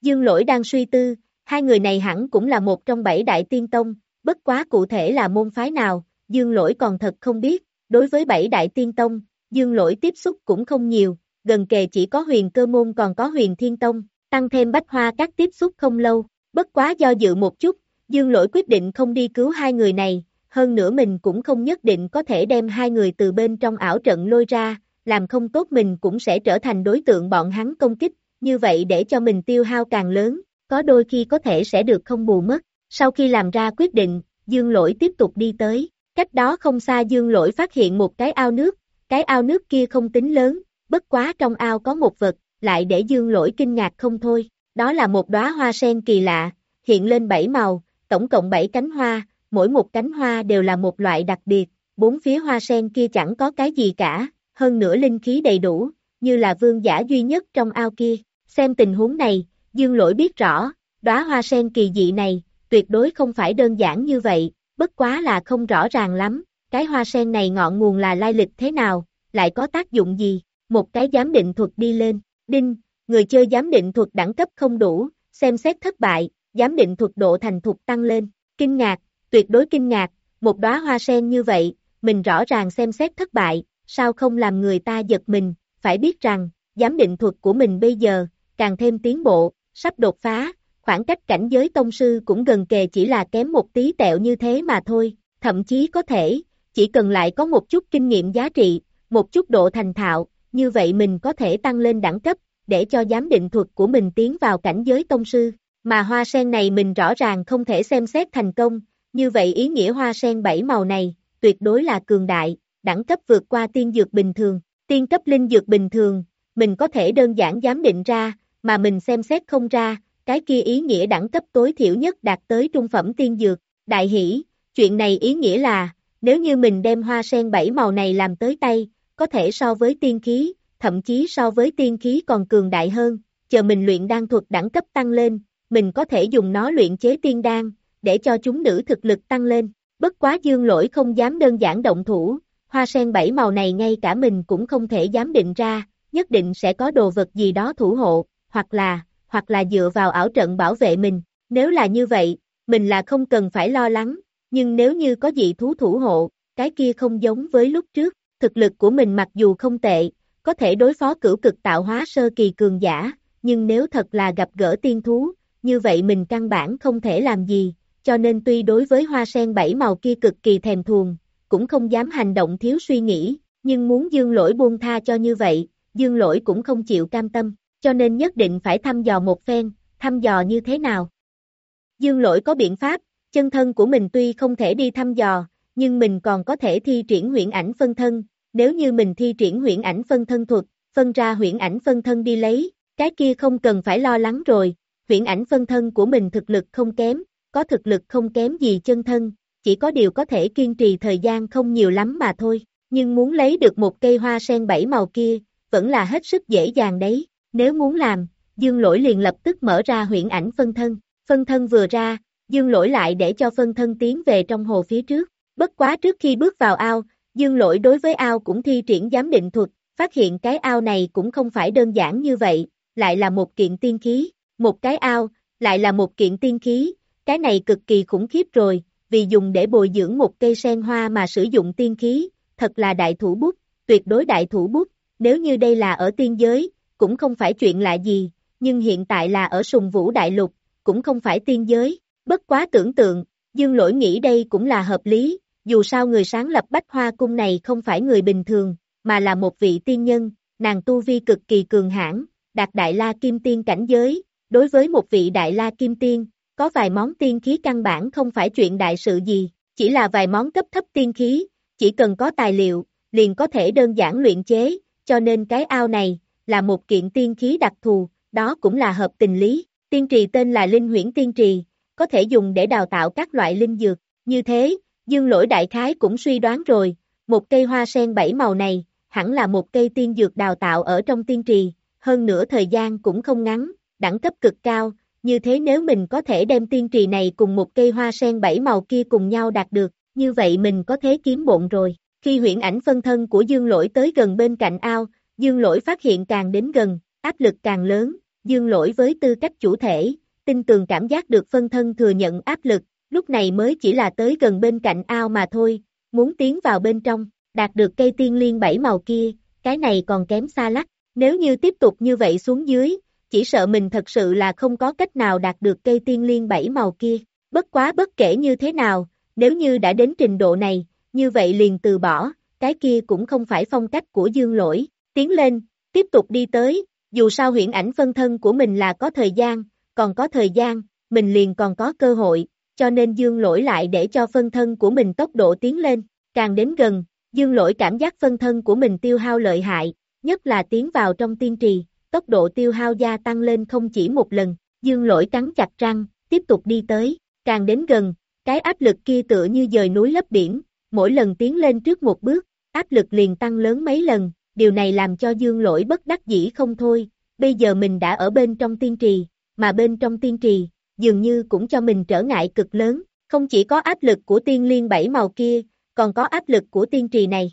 Dương lỗi đang suy tư, hai người này hẳn cũng là một trong bảy đại tiên tông, bất quá cụ thể là môn phái nào, dương lỗi còn thật không biết, đối với bảy đại tiên tông, dương lỗi tiếp xúc cũng không nhiều, gần kề chỉ có huyền cơ môn còn có huyền thiên tông, tăng thêm bách hoa các tiếp xúc không lâu, bất quá do dự một chút, dương lỗi quyết định không đi cứu hai người này, hơn nữa mình cũng không nhất định có thể đem hai người từ bên trong ảo trận lôi ra, làm không tốt mình cũng sẽ trở thành đối tượng bọn hắn công kích, như vậy để cho mình tiêu hao càng lớn, có đôi khi có thể sẽ được không bù mất. Sau khi làm ra quyết định, Dương Lỗi tiếp tục đi tới, cách đó không xa Dương Lỗi phát hiện một cái ao nước, cái ao nước kia không tính lớn, bất quá trong ao có một vật, lại để Dương Lỗi kinh ngạc không thôi, đó là một đóa hoa sen kỳ lạ, hiện lên bảy màu, tổng cộng bảy cánh hoa, mỗi một cánh hoa đều là một loại đặc biệt, bốn phía hoa sen kia chẳng có cái gì cả, hơn nữa linh khí đầy đủ, như là vương giả duy nhất trong ao kia. Xem tình huống này, Dương Lỗi biết rõ, đóa hoa sen kỳ dị này, tuyệt đối không phải đơn giản như vậy, bất quá là không rõ ràng lắm, cái hoa sen này ngọn nguồn là lai lịch thế nào, lại có tác dụng gì, một cái giám định thuật đi lên, đinh, người chơi giám định thuật đẳng cấp không đủ, xem xét thất bại, giám định thuật độ thành thục tăng lên, kinh ngạc, tuyệt đối kinh ngạc, một đóa hoa sen như vậy, mình rõ ràng xem xét thất bại, sao không làm người ta giật mình, phải biết rằng, giám định thuật của mình bây giờ, càng thêm tiến bộ, sắp đột phá, khoảng cách cảnh giới tông sư cũng gần kề chỉ là kém một tí tẹo như thế mà thôi, thậm chí có thể, chỉ cần lại có một chút kinh nghiệm giá trị, một chút độ thành thạo, như vậy mình có thể tăng lên đẳng cấp, để cho giám định thuật của mình tiến vào cảnh giới tông sư, mà hoa sen này mình rõ ràng không thể xem xét thành công, như vậy ý nghĩa hoa sen bảy màu này, tuyệt đối là cường đại, đẳng cấp vượt qua tiên dược bình thường, tiên cấp linh dược bình thường, mình có thể đơn giản giám định ra, mà mình xem xét không ra, cái kia ý nghĩa đẳng cấp tối thiểu nhất đạt tới trung phẩm tiên dược, đại hỷ, chuyện này ý nghĩa là, nếu như mình đem hoa sen bảy màu này làm tới tay, có thể so với tiên khí, thậm chí so với tiên khí còn cường đại hơn, chờ mình luyện đan thuật đẳng cấp tăng lên, mình có thể dùng nó luyện chế tiên đan, để cho chúng nữ thực lực tăng lên, bất quá dương lỗi không dám đơn giản động thủ, hoa sen bảy màu này ngay cả mình cũng không thể dám định ra, nhất định sẽ có đồ vật gì đó thủ hộ, hoặc là, hoặc là dựa vào ảo trận bảo vệ mình, nếu là như vậy, mình là không cần phải lo lắng, nhưng nếu như có dị thú thủ hộ, cái kia không giống với lúc trước, thực lực của mình mặc dù không tệ, có thể đối phó cửu cực tạo hóa sơ kỳ cường giả, nhưng nếu thật là gặp gỡ tiên thú, như vậy mình căn bản không thể làm gì, cho nên tuy đối với hoa sen bảy màu kia cực kỳ thèm thuồng, cũng không dám hành động thiếu suy nghĩ, nhưng muốn dương lỗi buông tha cho như vậy, dương lỗi cũng không chịu cam tâm, cho nên nhất định phải thăm dò một phen, thăm dò như thế nào. Dương lỗi có biện pháp, chân thân của mình tuy không thể đi thăm dò, nhưng mình còn có thể thi triển huyễn ảnh phân thân, nếu như mình thi triển huyễn ảnh phân thân thuật, phân ra huyễn ảnh phân thân đi lấy, cái kia không cần phải lo lắng rồi, huyễn ảnh phân thân của mình thực lực không kém, có thực lực không kém gì chân thân, chỉ có điều có thể kiên trì thời gian không nhiều lắm mà thôi, nhưng muốn lấy được một cây hoa sen bảy màu kia, vẫn là hết sức dễ dàng đấy, nếu muốn làm, dương lỗi liền lập tức mở ra huyễn ảnh phân thân, phân thân vừa ra, dương lỗi lại để cho phân thân tiến về trong hồ phía trước, bất quá trước khi bước vào ao, dương lỗi đối với ao cũng thi triển giám định thuật, phát hiện cái ao này cũng không phải đơn giản như vậy, lại là một kiện tiên khí, một cái ao, lại là một kiện tiên khí, cái này cực kỳ khủng khiếp rồi, vì dùng để bồi dưỡng một cây sen hoa mà sử dụng tiên khí, thật là đại thủ bút, tuyệt đối đại thủ bút, nếu như đây là ở tiên giới, cũng không phải chuyện lạ gì, nhưng hiện tại là ở sùng vũ đại lục, cũng không phải tiên giới, bất quá tưởng tượng, dương lỗi nghĩ đây cũng là hợp lý, dù sao người sáng lập bách hoa cung này không phải người bình thường, mà là một vị tiên nhân, nàng tu vi cực kỳ cường hãn, đạt đại la kim tiên cảnh giới, đối với một vị đại la kim tiên, có vài món tiên khí căn bản không phải chuyện đại sự gì, chỉ là vài món cấp thấp tiên khí, chỉ cần có tài liệu, liền có thể đơn giản luyện chế, cho nên cái ao này, là một kiện tiên khí đặc thù, đó cũng là hợp tình lý. Tiên trì tên là Linh huyễn tiên trì, có thể dùng để đào tạo các loại linh dược. Như thế, dương lỗi đại khái cũng suy đoán rồi, một cây hoa sen bảy màu này, hẳn là một cây tiên dược đào tạo ở trong tiên trì, hơn nữa thời gian cũng không ngắn, đẳng cấp cực cao, như thế nếu mình có thể đem tiên trì này cùng một cây hoa sen bảy màu kia cùng nhau đạt được, như vậy mình có thế kiếm bộn rồi. Khi huyện ảnh phân thân của dương lỗi tới gần bên cạnh ao, dương lỗi phát hiện càng đến gần, áp lực càng lớn, dương lỗi với tư cách chủ thể, tin tường cảm giác được phân thân thừa nhận áp lực, lúc này mới chỉ là tới gần bên cạnh ao mà thôi, muốn tiến vào bên trong, đạt được cây tiên liên bảy màu kia, cái này còn kém xa lắc, nếu như tiếp tục như vậy xuống dưới, chỉ sợ mình thật sự là không có cách nào đạt được cây tiên liên bảy màu kia, bất quá bất kể như thế nào, nếu như đã đến trình độ này, như vậy liền từ bỏ, cái kia cũng không phải phong cách của dương lỗi, tiến lên, tiếp tục đi tới, dù sao huyện ảnh phân thân của mình là có thời gian, còn có thời gian, mình liền còn có cơ hội, cho nên dương lỗi lại để cho phân thân của mình tốc độ tiến lên, càng đến gần, dương lỗi cảm giác phân thân của mình tiêu hao lợi hại, nhất là tiến vào trong tiên trì, tốc độ tiêu hao gia tăng lên không chỉ một lần, dương lỗi cắn chặt răng, tiếp tục đi tới, càng đến gần, cái áp lực kia tựa như dời núi lấp biển, mỗi lần tiến lên trước một bước, áp lực liền tăng lớn mấy lần, điều này làm cho dương lỗi bất đắc dĩ không thôi, bây giờ mình đã ở bên trong tiên trì, mà bên trong tiên trì, dường như cũng cho mình trở ngại cực lớn, không chỉ có áp lực của tiên liên bảy màu kia, còn có áp lực của tiên trì này.